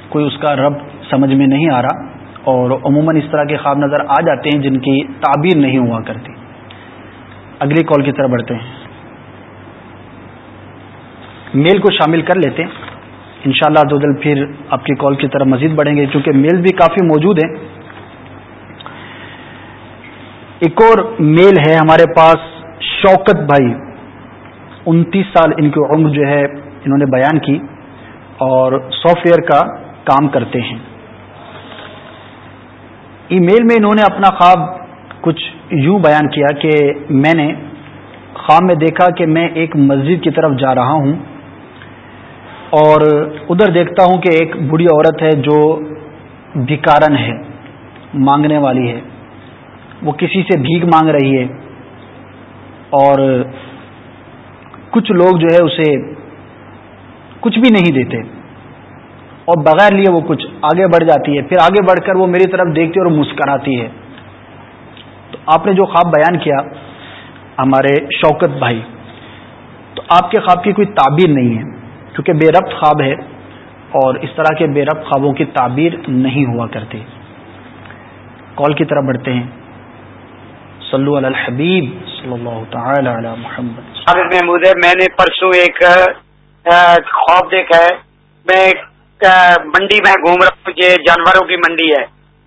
کوئی اس کا رب سمجھ میں نہیں آ رہا اور عموماً اس طرح کے خواب نظر آ جاتے ہیں جن کی تعبیر نہیں ہوا کرتی۔ اگلی کال کی طرف بڑھتے ہیں۔ میل کو شامل کر لیتے ہیں۔ ان شاء اللہ دو دل پھر آپ کی کال کی طرف مزید بڑھیں گے چونکہ میل بھی کافی موجود ہیں۔ ایک اور میل ہے ہمارے پاس شوکت بھائی۔ انتیس سال ان کی عمر جو ہے انہوں نے بیان کی اور سافٹ ویئر کا کام کرتے ہیں۔ ای میل میں انہوں نے اپنا خواب کچھ یوں بیان کیا کہ میں نے خواب میں دیکھا کہ میں ایک مسجد کی طرف جا رہا ہوں اور ادھر دیکھتا ہوں کہ ایک بڑھی عورت ہے جو بھکارن ہے، مانگنے والی ہے۔ وہ کسی سے بھیگ مانگ رہی ہے اور کچھ لوگ جو ہے اسے کچھ بھی نہیں دیتے۔ اور بغیر لیے وہ کچھ آگے بڑھ جاتی ہے۔ پھر آگے بڑھ کر وہ میری طرف دیکھتی اور مسکراتی ہے۔ تو آپ نے جو خواب بیان کیا، ہمارے شوکت بھائی، تو آپ کے خواب کی کوئی تعبیر نہیں ہے، کیونکہ بے ربط خواب ہے اور اس طرح کے بے ربط خوابوں کی تعبیر نہیں ہوا کرتی۔ کال کی طرف بڑھتے ہیں۔ صلو علی الحبیب صلی اللہ تعالی علی محمد۔ محمود ہے، میں نے پرسوں ایک خواب دیکھا ہے۔ میں منڈی میں گھوم رہا ہوں، یہ جانوروں کی منڈی ہے۔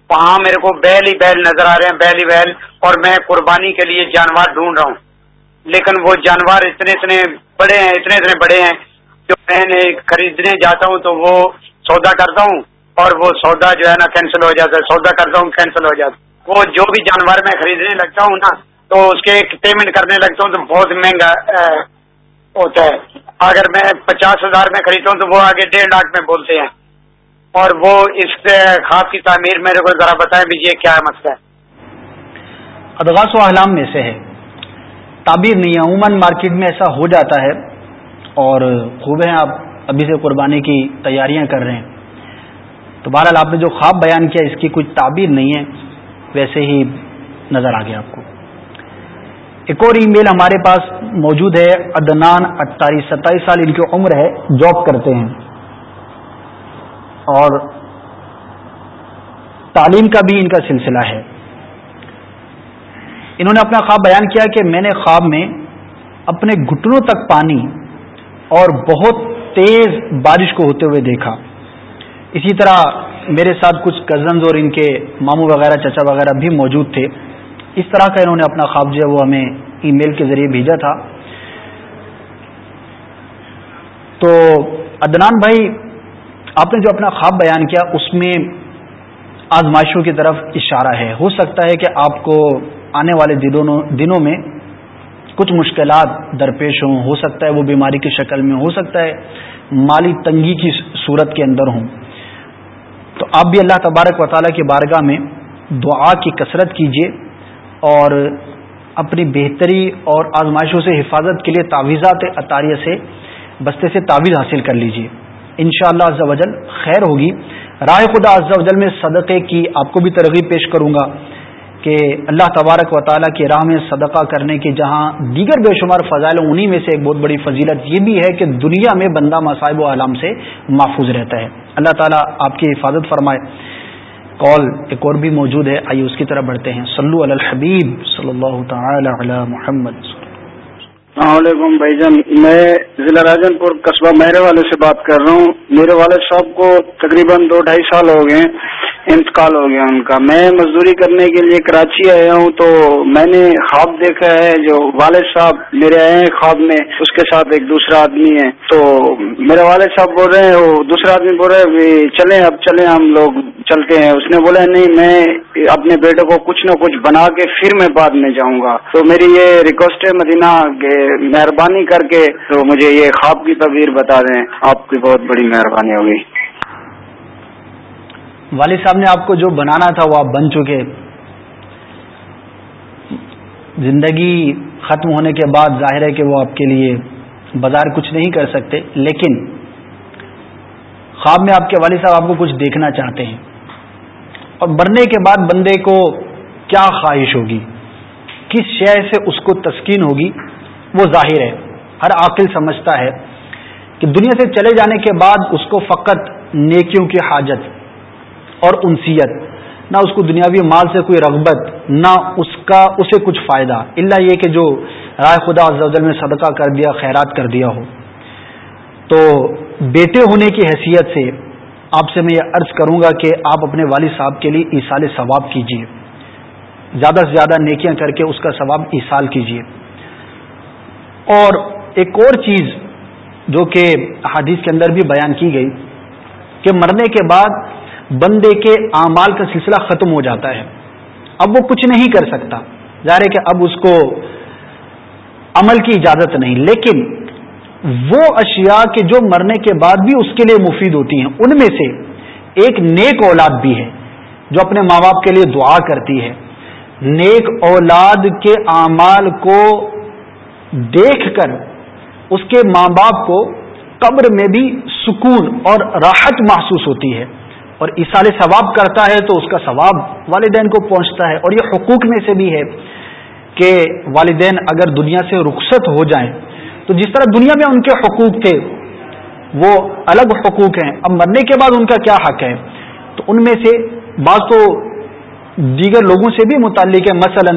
وہاں میرے کو بیل ہی بیل نظر آ رہے ہیں، بیل ہی بیل۔ اور میں قربانی کے لیے جانور ڈھونڈ رہا ہوں۔ لیکن وہ جانور اتنے اتنے بڑے ہیں، اتنے اتنے بڑے ہیں جو میں خریدنے جاتا ہوں تو وہ سودا کرتا ہوں۔ اور وہ سودا جو ہے نا کینسل ہو جاتا ہے، سودا کرتا ہوں کینسل ہو جاتا ہے۔ وہ جو بھی جانور میں خریدنے لگتا ہوں نا تو اس کے پیمنٹ کرنے لگتا ہوں تو بہت مہنگا ہوتا ہے۔ اگر میں پچاس ہزار میں خریدتا ہوں تو وہ آگے ڈیڑھ لاکھ میں بولتے ہیں۔ اور وہ اس خواب کی تعمیر میرے کو ذرا بتائیں بھی یہ کیا مسئلہ ہے۔ ادغاس و احلام میں سے ہے۔ تعبیر نہیں ہے عموماً مارکیٹ میں ایسا ہو جاتا ہے۔ اور خوب ہیں آپ ابھی سے قربانی کی تیاریاں کر رہے ہیں۔ تو بہرحال آپ نے جو خواب بیان کیا اس کی کوئی تعبیر نہیں ہے۔ ویسے ہی نظر آ گیا آپ کو۔ ایک اور ای میل ہمارے پاس موجود ہے ادنان اٹھائیس ستائیس سال، ان کی عمر ہے، جاب کرتے ہیں۔ اور تعلیم کا بھی ان کا سلسلہ ہے۔ انہوں نے اپنا خواب بیان کیا کہ میں نے خواب میں اپنے گھٹنوں تک پانی اور بہت تیز بارش کو ہوتے ہوئے دیکھا۔ اسی طرح میرے ساتھ کچھ کزنز اور ان کے ماموں وغیرہ، چچا وغیرہ بھی موجود تھے۔ اس طرح کا انہوں نے اپنا خواب جو ہے وہ ہمیں ای میل کے ذریعے بھیجا تھا۔ تو ادنان بھائی، آپ نے جو اپنا خواب بیان کیا، اس میں آزمائشوں کی طرف اشارہ ہے۔ ہو سکتا ہے کہ آپ کو آنے والے دنوں میں کچھ مشکلات درپیش ہوں۔ ہو سکتا ہے وہ بیماری کی شکل میں ہو سکتا ہے، مالی تنگی کی صورت کے اندر ہوں۔ تو آپ بھی اللہ تبارک و تعالیٰ کی بارگاہ میں دعا کی کثرت کیجیے اور اپنی بہتری اور آزمائشوں سے حفاظت کے لیے تعویذات اطاریہ سے بستے سے تعویذ حاصل کر لیجیے ان شاء اللہ خیر ہوگی۔ رائے خدا وجل میں صدقے کی آپ کو بھی ترغیب پیش کروں گا کہ اللہ تبارک و تعالیٰ کی راہ میں صدقہ کرنے کے جہاں دیگر بے شمار فضائل انہی میں سے ایک بہت بڑی فضیلت یہ بھی ہے کہ دنیا میں بندہ مصائب و عالم سے محفوظ رہتا ہے۔ اللہ تعالیٰ آپ کی حفاظت فرمائے۔ کال ایک اور بھی موجود ہے، آئیے اس کی طرف بڑھتے ہیں۔ صلو علی الحبیب صلی اللہ تعالی علی محمد۔ السلام علیکم بھائی جان، میں ضلع راجن پور قصبہ مہرے والے سے بات کر رہا ہوں۔ میرے والد صاحب کو تقریباً دو ڈھائی سال ہو گئے ہیں۔ انتقال ہو گیا ان کا۔ میں مزدوری کرنے کے لیے کراچی آیا ہوں تو میں نے خواب دیکھا ہے جو والد صاحب میرے آئے ہیں خواب میں، اس کے ساتھ ایک دوسرا آدمی ہے۔ تو میرے والد صاحب بول رہے ہیں، وہ دوسرا آدمی بول رہے ہیں چلیں، اب چلیں، ہم لوگ چلتے ہیں۔ اس نے بولا، نہیں، میں اپنے بیٹے کو کچھ نہ کچھ بنا کے پھر میں بعد میں جاؤں گا۔ تو میری یہ ریکویسٹ ہے مدینہ کہ مہربانی کر کے تو مجھے یہ خواب کی تبیر بتا دیں۔ آپ کی بہت بڑی مہربانی ہوگی۔ والد صاحب نے آپ کو جو بنانا تھا وہ آپ بن چکے۔ زندگی ختم ہونے کے بعد ظاہر ہے کہ وہ آپ کے لیے بازار کچھ نہیں کر سکتے، لیکن خواب میں آپ کے والد صاحب آپ کو کچھ دیکھنا چاہتے ہیں۔ اور مرنے کے بعد بندے کو کیا خواہش ہوگی؟ کس شے سے اس کو تسکین ہوگی؟ وہ ظاہر ہے، ہر عاقل سمجھتا ہے کہ دنیا سے چلے جانے کے بعد اس کو فقط نیکیوں کی حاجت۔ اور انسیت، نہ اس کو دنیاوی مال سے کوئی رغبت، نہ اس کا اسے کچھ فائدہ اللہ یہ کہ جو رائے خدا میں صدقہ کر دیا، خیرات کر دیا ہو۔ تو بیٹے ہونے کی حیثیت سے آپ سے میں یہ عرض کروں گا کہ آپ اپنے والد صاحب کے لیے ایسال ثواب کیجیے زیادہ سے زیادہ نیکیاں کر کے اس کا ثواب ایسال کیجیے اور ایک اور چیز جو کہ حادیث کے اندر بھی بیان کی گئی کہ مرنے کے بعد بندے کے اعمال کا سلسلہ ختم ہو جاتا ہے۔ اب وہ کچھ نہیں کر سکتا۔ ظاہر ہے کہ اب اس کو عمل کی اجازت نہیں۔ لیکن وہ اشیاء کے جو مرنے کے بعد بھی اس کے لیے مفید ہوتی ہیں، ان میں سے ایک نیک اولاد بھی ہے، جو اپنے ماں باپ کے لیے دعا کرتی ہے۔ نیک اولاد کے اعمال کو دیکھ کر اس کے ماں باپ کو قبر میں بھی سکون اور راحت محسوس ہوتی ہے۔ اور اصال ثواب کرتا ہے تو اس کا ثواب والدین کو پہنچتا ہے اور یہ حقوق میں سے بھی ہے کہ والدین اگر دنیا سے رخصت ہو جائیں تو جس طرح دنیا میں ان کے حقوق تھے، وہ الگ حقوق ہیں۔ اب مرنے کے بعد ان کا کیا حق ہے؟ تو ان میں سے بعض تو دیگر لوگوں سے بھی متعلق ہے۔ مثلا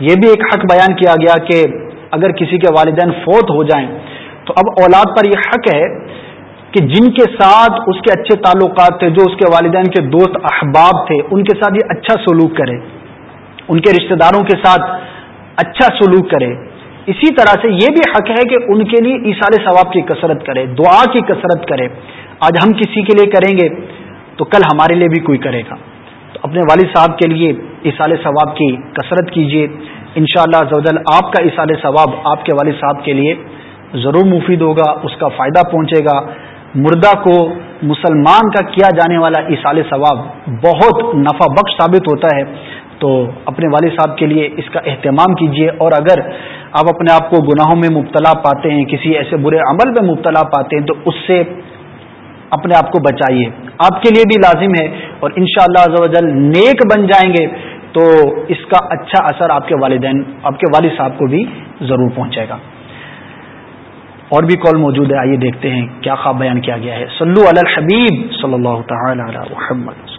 یہ بھی ایک حق بیان کیا گیا کہ اگر کسی کے والدین فوت ہو جائیں تو اب اولاد پر یہ حق ہے کہ جن کے ساتھ اس کے اچھے تعلقات تھے، جو اس کے والدین کے دوست احباب تھے، ان کے ساتھ یہ اچھا سلوک کرے، ان کے رشتہ داروں کے ساتھ اچھا سلوک کرے۔ اسی طرح سے یہ بھی حق ہے کہ ان کے لیے ایسال ثواب کی کثرت کرے، دعا کی کثرت کرے۔ آج ہم کسی کے لیے کریں گے تو کل ہمارے لیے بھی کوئی کرے گا۔ تو اپنے والد صاحب کے لیے ایسال ثواب کی کثرت کیجیے۔ ان شاء اللہ آپ کا ایسال ثواب آپ کے والد صاحب کے لیے ضرور مفید ہوگا، اس کا فائدہ پہنچے گا۔ مردہ کو مسلمان کا کیا جانے والا اصال ثواب بہت نفع بخش ثابت ہوتا ہے، تو اپنے والد صاحب کے لیے اس کا اہتمام کیجیے اور اگر آپ اپنے آپ کو گناہوں میں مبتلا پاتے ہیں، کسی ایسے برے عمل میں مبتلا پاتے ہیں، تو اس سے اپنے آپ کو بچائیے۔ آپ کے لیے بھی لازم ہے اور ان شاء اللہ نیک بن جائیں گے، تو اس کا اچھا اثر آپ کے والدین، آپ کے والد صاحب کو بھی ضرور پہنچے گا۔ اور بھی کال موجود ہے آئیے دیکھتے ہیں کیا خواب بیان کیا گیا ہے۔ سلو الحبیب صلی اللہ تعالی علی محمد۔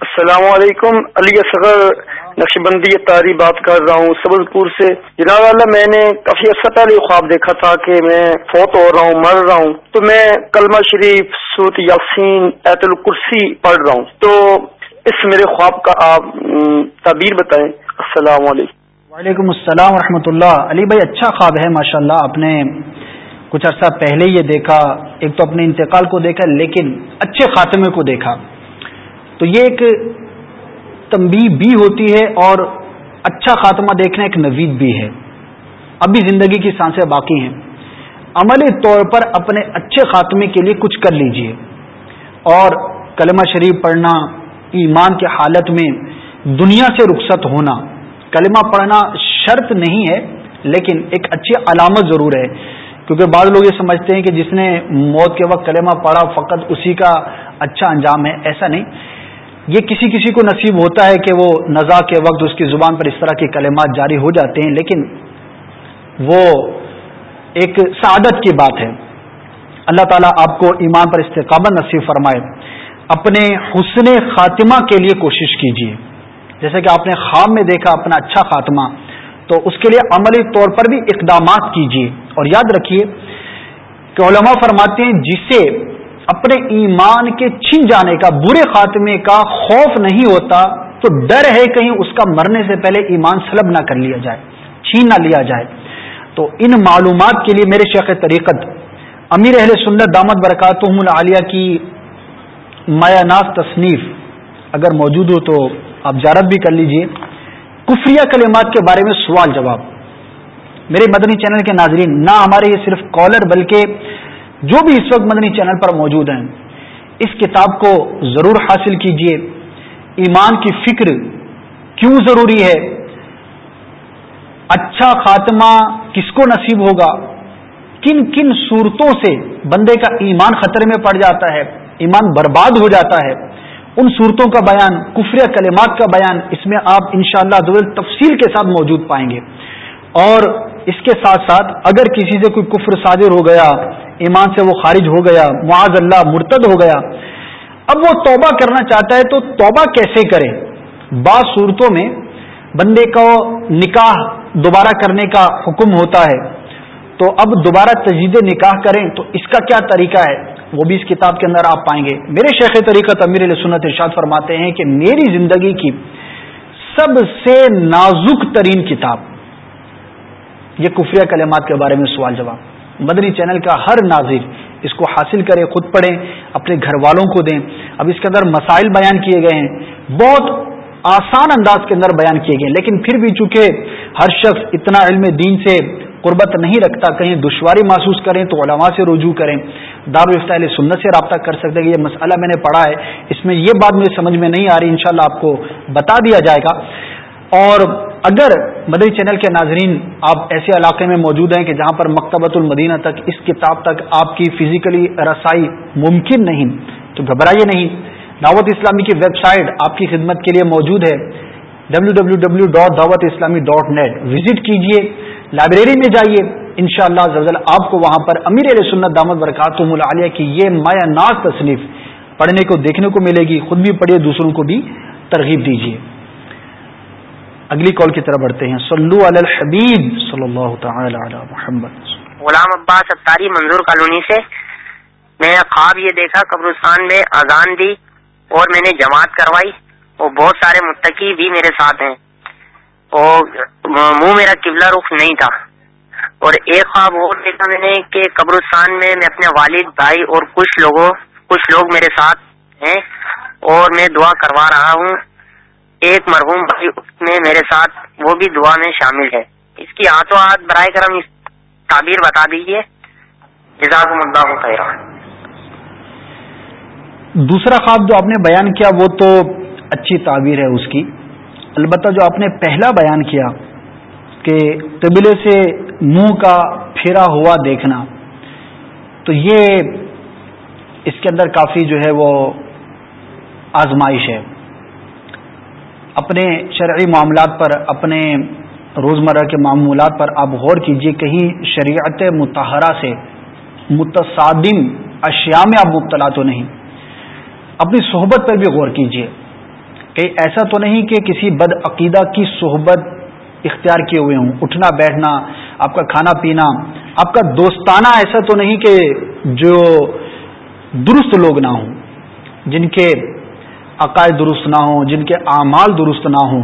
السلام علیکم۔ علی اصغر نقش بندی تاری بات کر رہا ہوں۔ سبز پور سے۔ جناب اللہ میں نے کافی عرصہ پہلے خواب دیکھا تھا کہ میں فوت ہو رہا ہوں مر رہا ہوں۔ تو میں کلمہ شریف سوت یاسین ایت الکرسی پڑھ رہا ہوں۔ تو اس میرے خواب کا آپ تعبیر بتائیں۔ السلام علیکم۔ وعلیکم السلام و اللہ۔ علی بھائی اچھا خواب ہے ماشاء اللہ آپ نے کچھ عرصہ پہلے یہ دیکھا، ایک تو اپنے انتقال کو دیکھا، لیکن اچھے خاتمے کو دیکھا۔ تو یہ ایک تمبی بھی ہوتی ہے اور اچھا خاتمہ دیکھنا ایک نوید بھی ہے۔ ابھی زندگی کی سانسیں باقی ہیں۔ عملی طور پر اپنے اچھے خاتمے کے لیے کچھ کر لیجیے۔ اور کلمہ شریف پڑھنا، ایمان کے حالت میں دنیا سے رخصت ہونا۔ کلمہ پڑھنا شرط نہیں ہے، لیکن ایک اچھی علامت ضرور ہے۔ کیونکہ بعض لوگ یہ سمجھتے ہیں کہ جس نے موت کے وقت کلمہ پڑھا فقط اسی کا اچھا انجام ہے، ایسا نہیں۔ یہ کسی کسی کو نصیب ہوتا ہے کہ وہ نزا کے وقت اس کی زبان پر اس طرح کے کلمات جاری ہو جاتے ہیں، لیکن وہ ایک سعادت کی بات ہے۔ اللہ تعالیٰ آپ کو ایمان پر استقامت نصیب فرمائے۔ اپنے حسن خاتمہ کے لیے کوشش کیجیے جیسے کہ آپ نے خواب میں دیکھا اپنا اچھا خاتمہ۔ تو اس کے لیے عملی طور پر بھی اقدامات کیجیے اور یاد رکھیے کہ علماء فرماتے ہیں، جسے اپنے ایمان کے چھن جانے کا، برے خاتمے کا خوف نہیں ہوتا، تو ڈر ہے کہیں اس کا مرنے سے پہلے ایمان سلب نہ کر لیا جائے، چھین نہ لیا جائے۔ تو ان معلومات کے لیے میرے شیخ طریقت، امیر اہل سنت دامت برکاتہم العالیہ کی مایا ناز تصنیف اگر موجود ہو تو آپ جارت بھی کر لیجیے۔ کفریہ کلمات کے بارے میں سوال جواب۔ میرے مدنی چینل کے ناظرین، نہ ہمارے یہ صرف کالر، بلکہ جو بھی اس وقت مدنی چینل پر موجود ہیں، اس کتاب کو ضرور حاصل کیجیے ایمان کی فکر کیوں ضروری ہے؟ اچھا خاتمہ کس کو نصیب ہوگا؟ کن کن صورتوں سے بندے کا ایمان خطرے میں پڑ جاتا ہے؟ ایمان برباد ہو جاتا ہے۔ ان صورتوں کا بیان کفر کلمات کا بیان اس میں آپ انشاءاللہ شاء اللہ تفصیل کے ساتھ موجود پائیں گے۔ اور اس کے ساتھ ساتھ اگر کسی سے کوئی کفر صادر ہو گیا، ایمان سے وہ خارج ہو گیا، معاذ اللہ مرتد ہو گیا، اب وہ توبہ کرنا چاہتا ہے تو توبہ کیسے کرے؟ بعض صورتوں میں بندے کو نکاح دوبارہ کرنے کا حکم ہوتا ہے۔ تو اب دوبارہ تجدید نکاح کریں تو اس کا کیا طریقہ ہے؟ وہ بھی اس کتاب کے اندر آپ پائیں گے۔ میرے شیخ طریقہ امیر علیہ سنت ارشاد فرماتے ہیں کہ میری زندگی کی سب سے نازک ترین کتاب، یہ کفریہ کلمات کے بارے میں سوال جواب۔ مدنی چینل کا ہر ناظر اس کو حاصل کرے، خود پڑھیں، اپنے گھر والوں کو دیں۔ اب اس کے اندر مسائل بیان کیے گئے ہیں۔ بہت آسان انداز کے اندر بیان کیے گئے لیکن پھر بھی چونکہ ہر شخص اتنا علم دین سے قربت نہیں رکھتا، کہیں دشواری محسوس کریں تو علماء سے رجوع کریں۔ دارالفتہ علیہ سنت سے رابطہ کر سکتے ہیں، یہ مسئلہ میں نے پڑھا ہے۔ اس میں یہ بات مجھے سمجھ میں نہیں آ رہی، انشاءاللہ آپ کو بتا دیا جائے گا۔ اور اگر مدری چینل کے ناظرین آپ ایسے علاقے میں موجود ہیں کہ جہاں پر مکتبۃ المدینہ تک اس کتاب تک آپ کی فزیکلی رسائی ممکن نہیں، تو گھبرائیے نہیں۔ دعوت اسلامی کی ویب سائٹ آپ کی خدمت کے لیے موجود ہے۔ W W W dot Dawat Islami dot net visit کیجیے لائبریری میں جائیے۔ ان شاء اللہ آپ کو وہاں پر امیر علیہ سنت دامد برکات ملالیہ کی یہ مایا ناز تصنیف پڑھنے کو، دیکھنے کو ملے گی۔ خود بھی پڑھیے، دوسروں کو بھی ترغیب دیجیے۔ اگلی کال کی طرف بڑھتے ہیں۔ صلو علی الحبیب صلی اللہ تعالی علی محمد۔ غلام عباس اتاری منظور کالونی سے۔ میں خواب یہ دیکھا، قبرستان میں اذان دی اور میں نے جماعت کروائی اور بہت سارے متقی بھی میرے ساتھ ہیں۔ اور منہ میرا قبلہ رخ نہیں تھا۔ اور ایک خواب اور دیکھا میں نے کہ قبرستان میں میں اپنے والد بھائی اور کچھ لوگوں کچھ لوگ میرے ساتھ ہیں اور میں دعا کروا رہا ہوں۔ ایک مرحوم بھائی میں میرے ساتھ، وہ بھی دعا میں شامل ہے۔ اس کی ہاتھوں ہاتھ برائے کرم تعبیر بتا دیجیے جزاک اللہ خیر دوسرا خواب جو آپ نے بیان کیا وہ تو اچھی تعبیر ہے اس کی۔ البتہ جو آپ نے پہلا بیان کیا کہ قبلے سے منہ کا پھرا ہوا دیکھنا، تو یہ اس کے اندر کافی جو ہے وہ آزمائش ہے۔ اپنے شرعی معاملات پر، اپنے روزمرہ کے معمولات پر آپ غور کیجیے کہیں شریعت متحرہ سے متصادم اشیاء میں آپ مبتلا تو نہیں۔ اپنی صحبت پر بھی غور کیجیے۔ کہ ایسا تو نہیں کہ کسی بد عقیدہ کی صحبت اختیار کیے ہوئے ہوں، اٹھنا، بیٹھنا، آپ کا کھانا پینا، آپ کا دوستانہ ایسا تو نہیں کہ جو درست لوگ نہ ہوں، جن کے عقائد درست نہ ہوں، جن کے اعمال درست نہ ہوں۔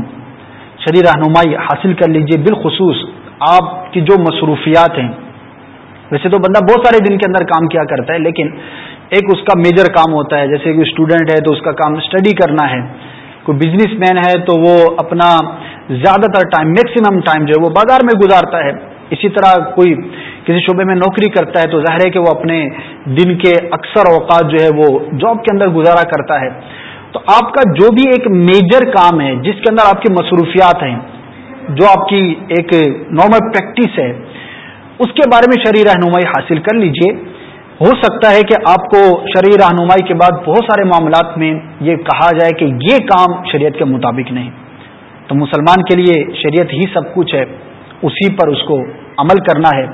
شریر رہنمائی حاصل کر لیجیے بالخصوص آپ کی جو مصروفیات ہیں۔ ویسے تو بندہ بہت سارے دن کے اندر کام کیا کرتا ہے، لیکن ایک اس کا میجر کام ہوتا ہے، جیسے کہ اسٹوڈنٹ ہے تو اس کا کام اسٹڈی کرنا ہے۔ کوئی بزنس مین ہے تو وہ اپنا زیادہ تر ٹائم میکسیمم ٹائم جو ہے وہ بازار میں گزارتا ہے۔ اسی طرح کوئی کسی شعبے میں نوکری کرتا ہے تو ظاہر ہے کہ وہ اپنے دن کے اکثر اوقات جو ہے وہ جاب کے اندر گزارا کرتا ہے۔ تو آپ کا جو بھی ایک میجر کام ہے، جس کے اندر آپ کی مصروفیات ہیں، جو آپ کی ایک نارمل پریکٹس ہے، اس کے بارے میں شرح رہنمائی حاصل کر لیجیے۔ ہو سکتا ہے کہ آپ کو شرعی رہنمائی کے بعد بہت سارے معاملات میں یہ کہا جائے کہ یہ کام شریعت کے مطابق نہیں۔ تو مسلمان کے لیے شریعت ہی سب کچھ ہے، اسی پر اس کو عمل کرنا ہے۔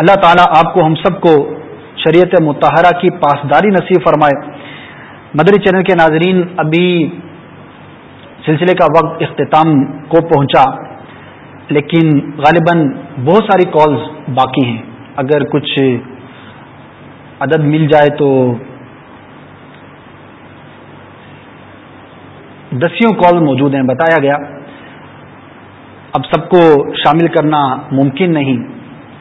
اللہ تعالیٰ آپ کو ہم سب کو شریعت متحرہ کی پاسداری نصیب فرمائے۔ مدری چینل کے ناظرین، ابھی سلسلے کا وقت اختتام کو پہنچا، لیکن غالباً بہت ساری کالز باقی ہیں۔ اگر کچھ عدد مل جائے تو دسیوں کال موجود ہیں، بتایا گیا۔ اب سب کو شامل کرنا ممکن نہیں۔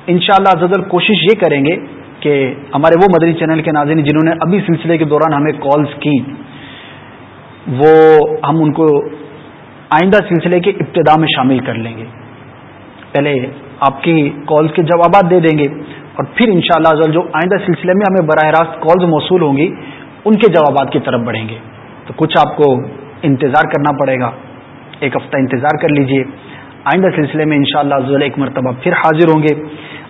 انشاءاللہ شاء اللہ کوشش یہ کریں گے کہ ہمارے وہ مدری چینل کے ناظرین جنہوں نے ابھی سلسلے کے دوران ہمیں کالز کی، وہ ہم ان کو آئندہ سلسلے کے ابتدا میں شامل کر لیں گے۔ پہلے آپ کی کالز کے جوابات دے دیں گے۔ اور پھر انشاءاللہ شاء جو آئندہ سلسلے میں ہمیں براہ راست کالز موصول ہوں گی، ان کے جوابات کی طرف بڑھیں گے۔ تو کچھ آپ کو انتظار کرنا پڑے گا۔ ایک ہفتہ انتظار کر لیجیے۔ آئندہ سلسلے میں انشاءاللہ شاء ایک مرتبہ پھر حاضر ہوں گے۔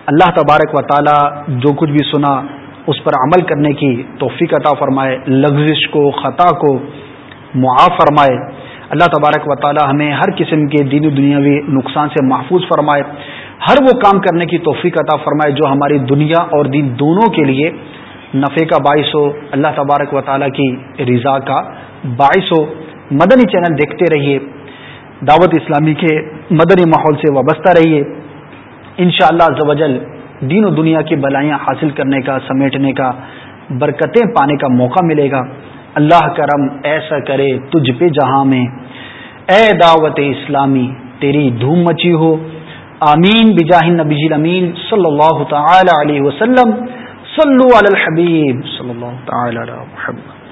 اللہ تبارک و تعالی جو کچھ بھی سنا، اس پر عمل کرنے کی توفیق عطا فرمائے، لغزش کو، خطا کو معاف فرمائے۔ اللہ تبارک و تعالی ہمیں ہر قسم کے دینی دنیاوی نقصان سے محفوظ فرمائے۔ ہر وہ کام کرنے کی توفیق عطا فرمائے جو ہماری دنیا اور دین دونوں کے لیے نفع کا باعث ہو، اللہ تبارک و تعالیٰ کی رضا کا باعث ہو۔ مدنی چینل دیکھتے رہیے، دعوت اسلامی کے مدنی ماحول سے وابستہ رہیے۔ ان شاء اللہ دین و دنیا کی بلائیاں حاصل کرنے کا، سمیٹنے کا، برکتیں پانے کا موقع ملے گا۔ اللہ کرم ایسا کرے تجھ پہ جہاں میں۔ اے دعوت اسلامی، تیری دھوم مچی ہو۔ آمین بجاہ نبی امین صلی اللہ تعالی علیہ وسلم. صلو علی الحبیب. صلی اللہ تعالی علی محمد.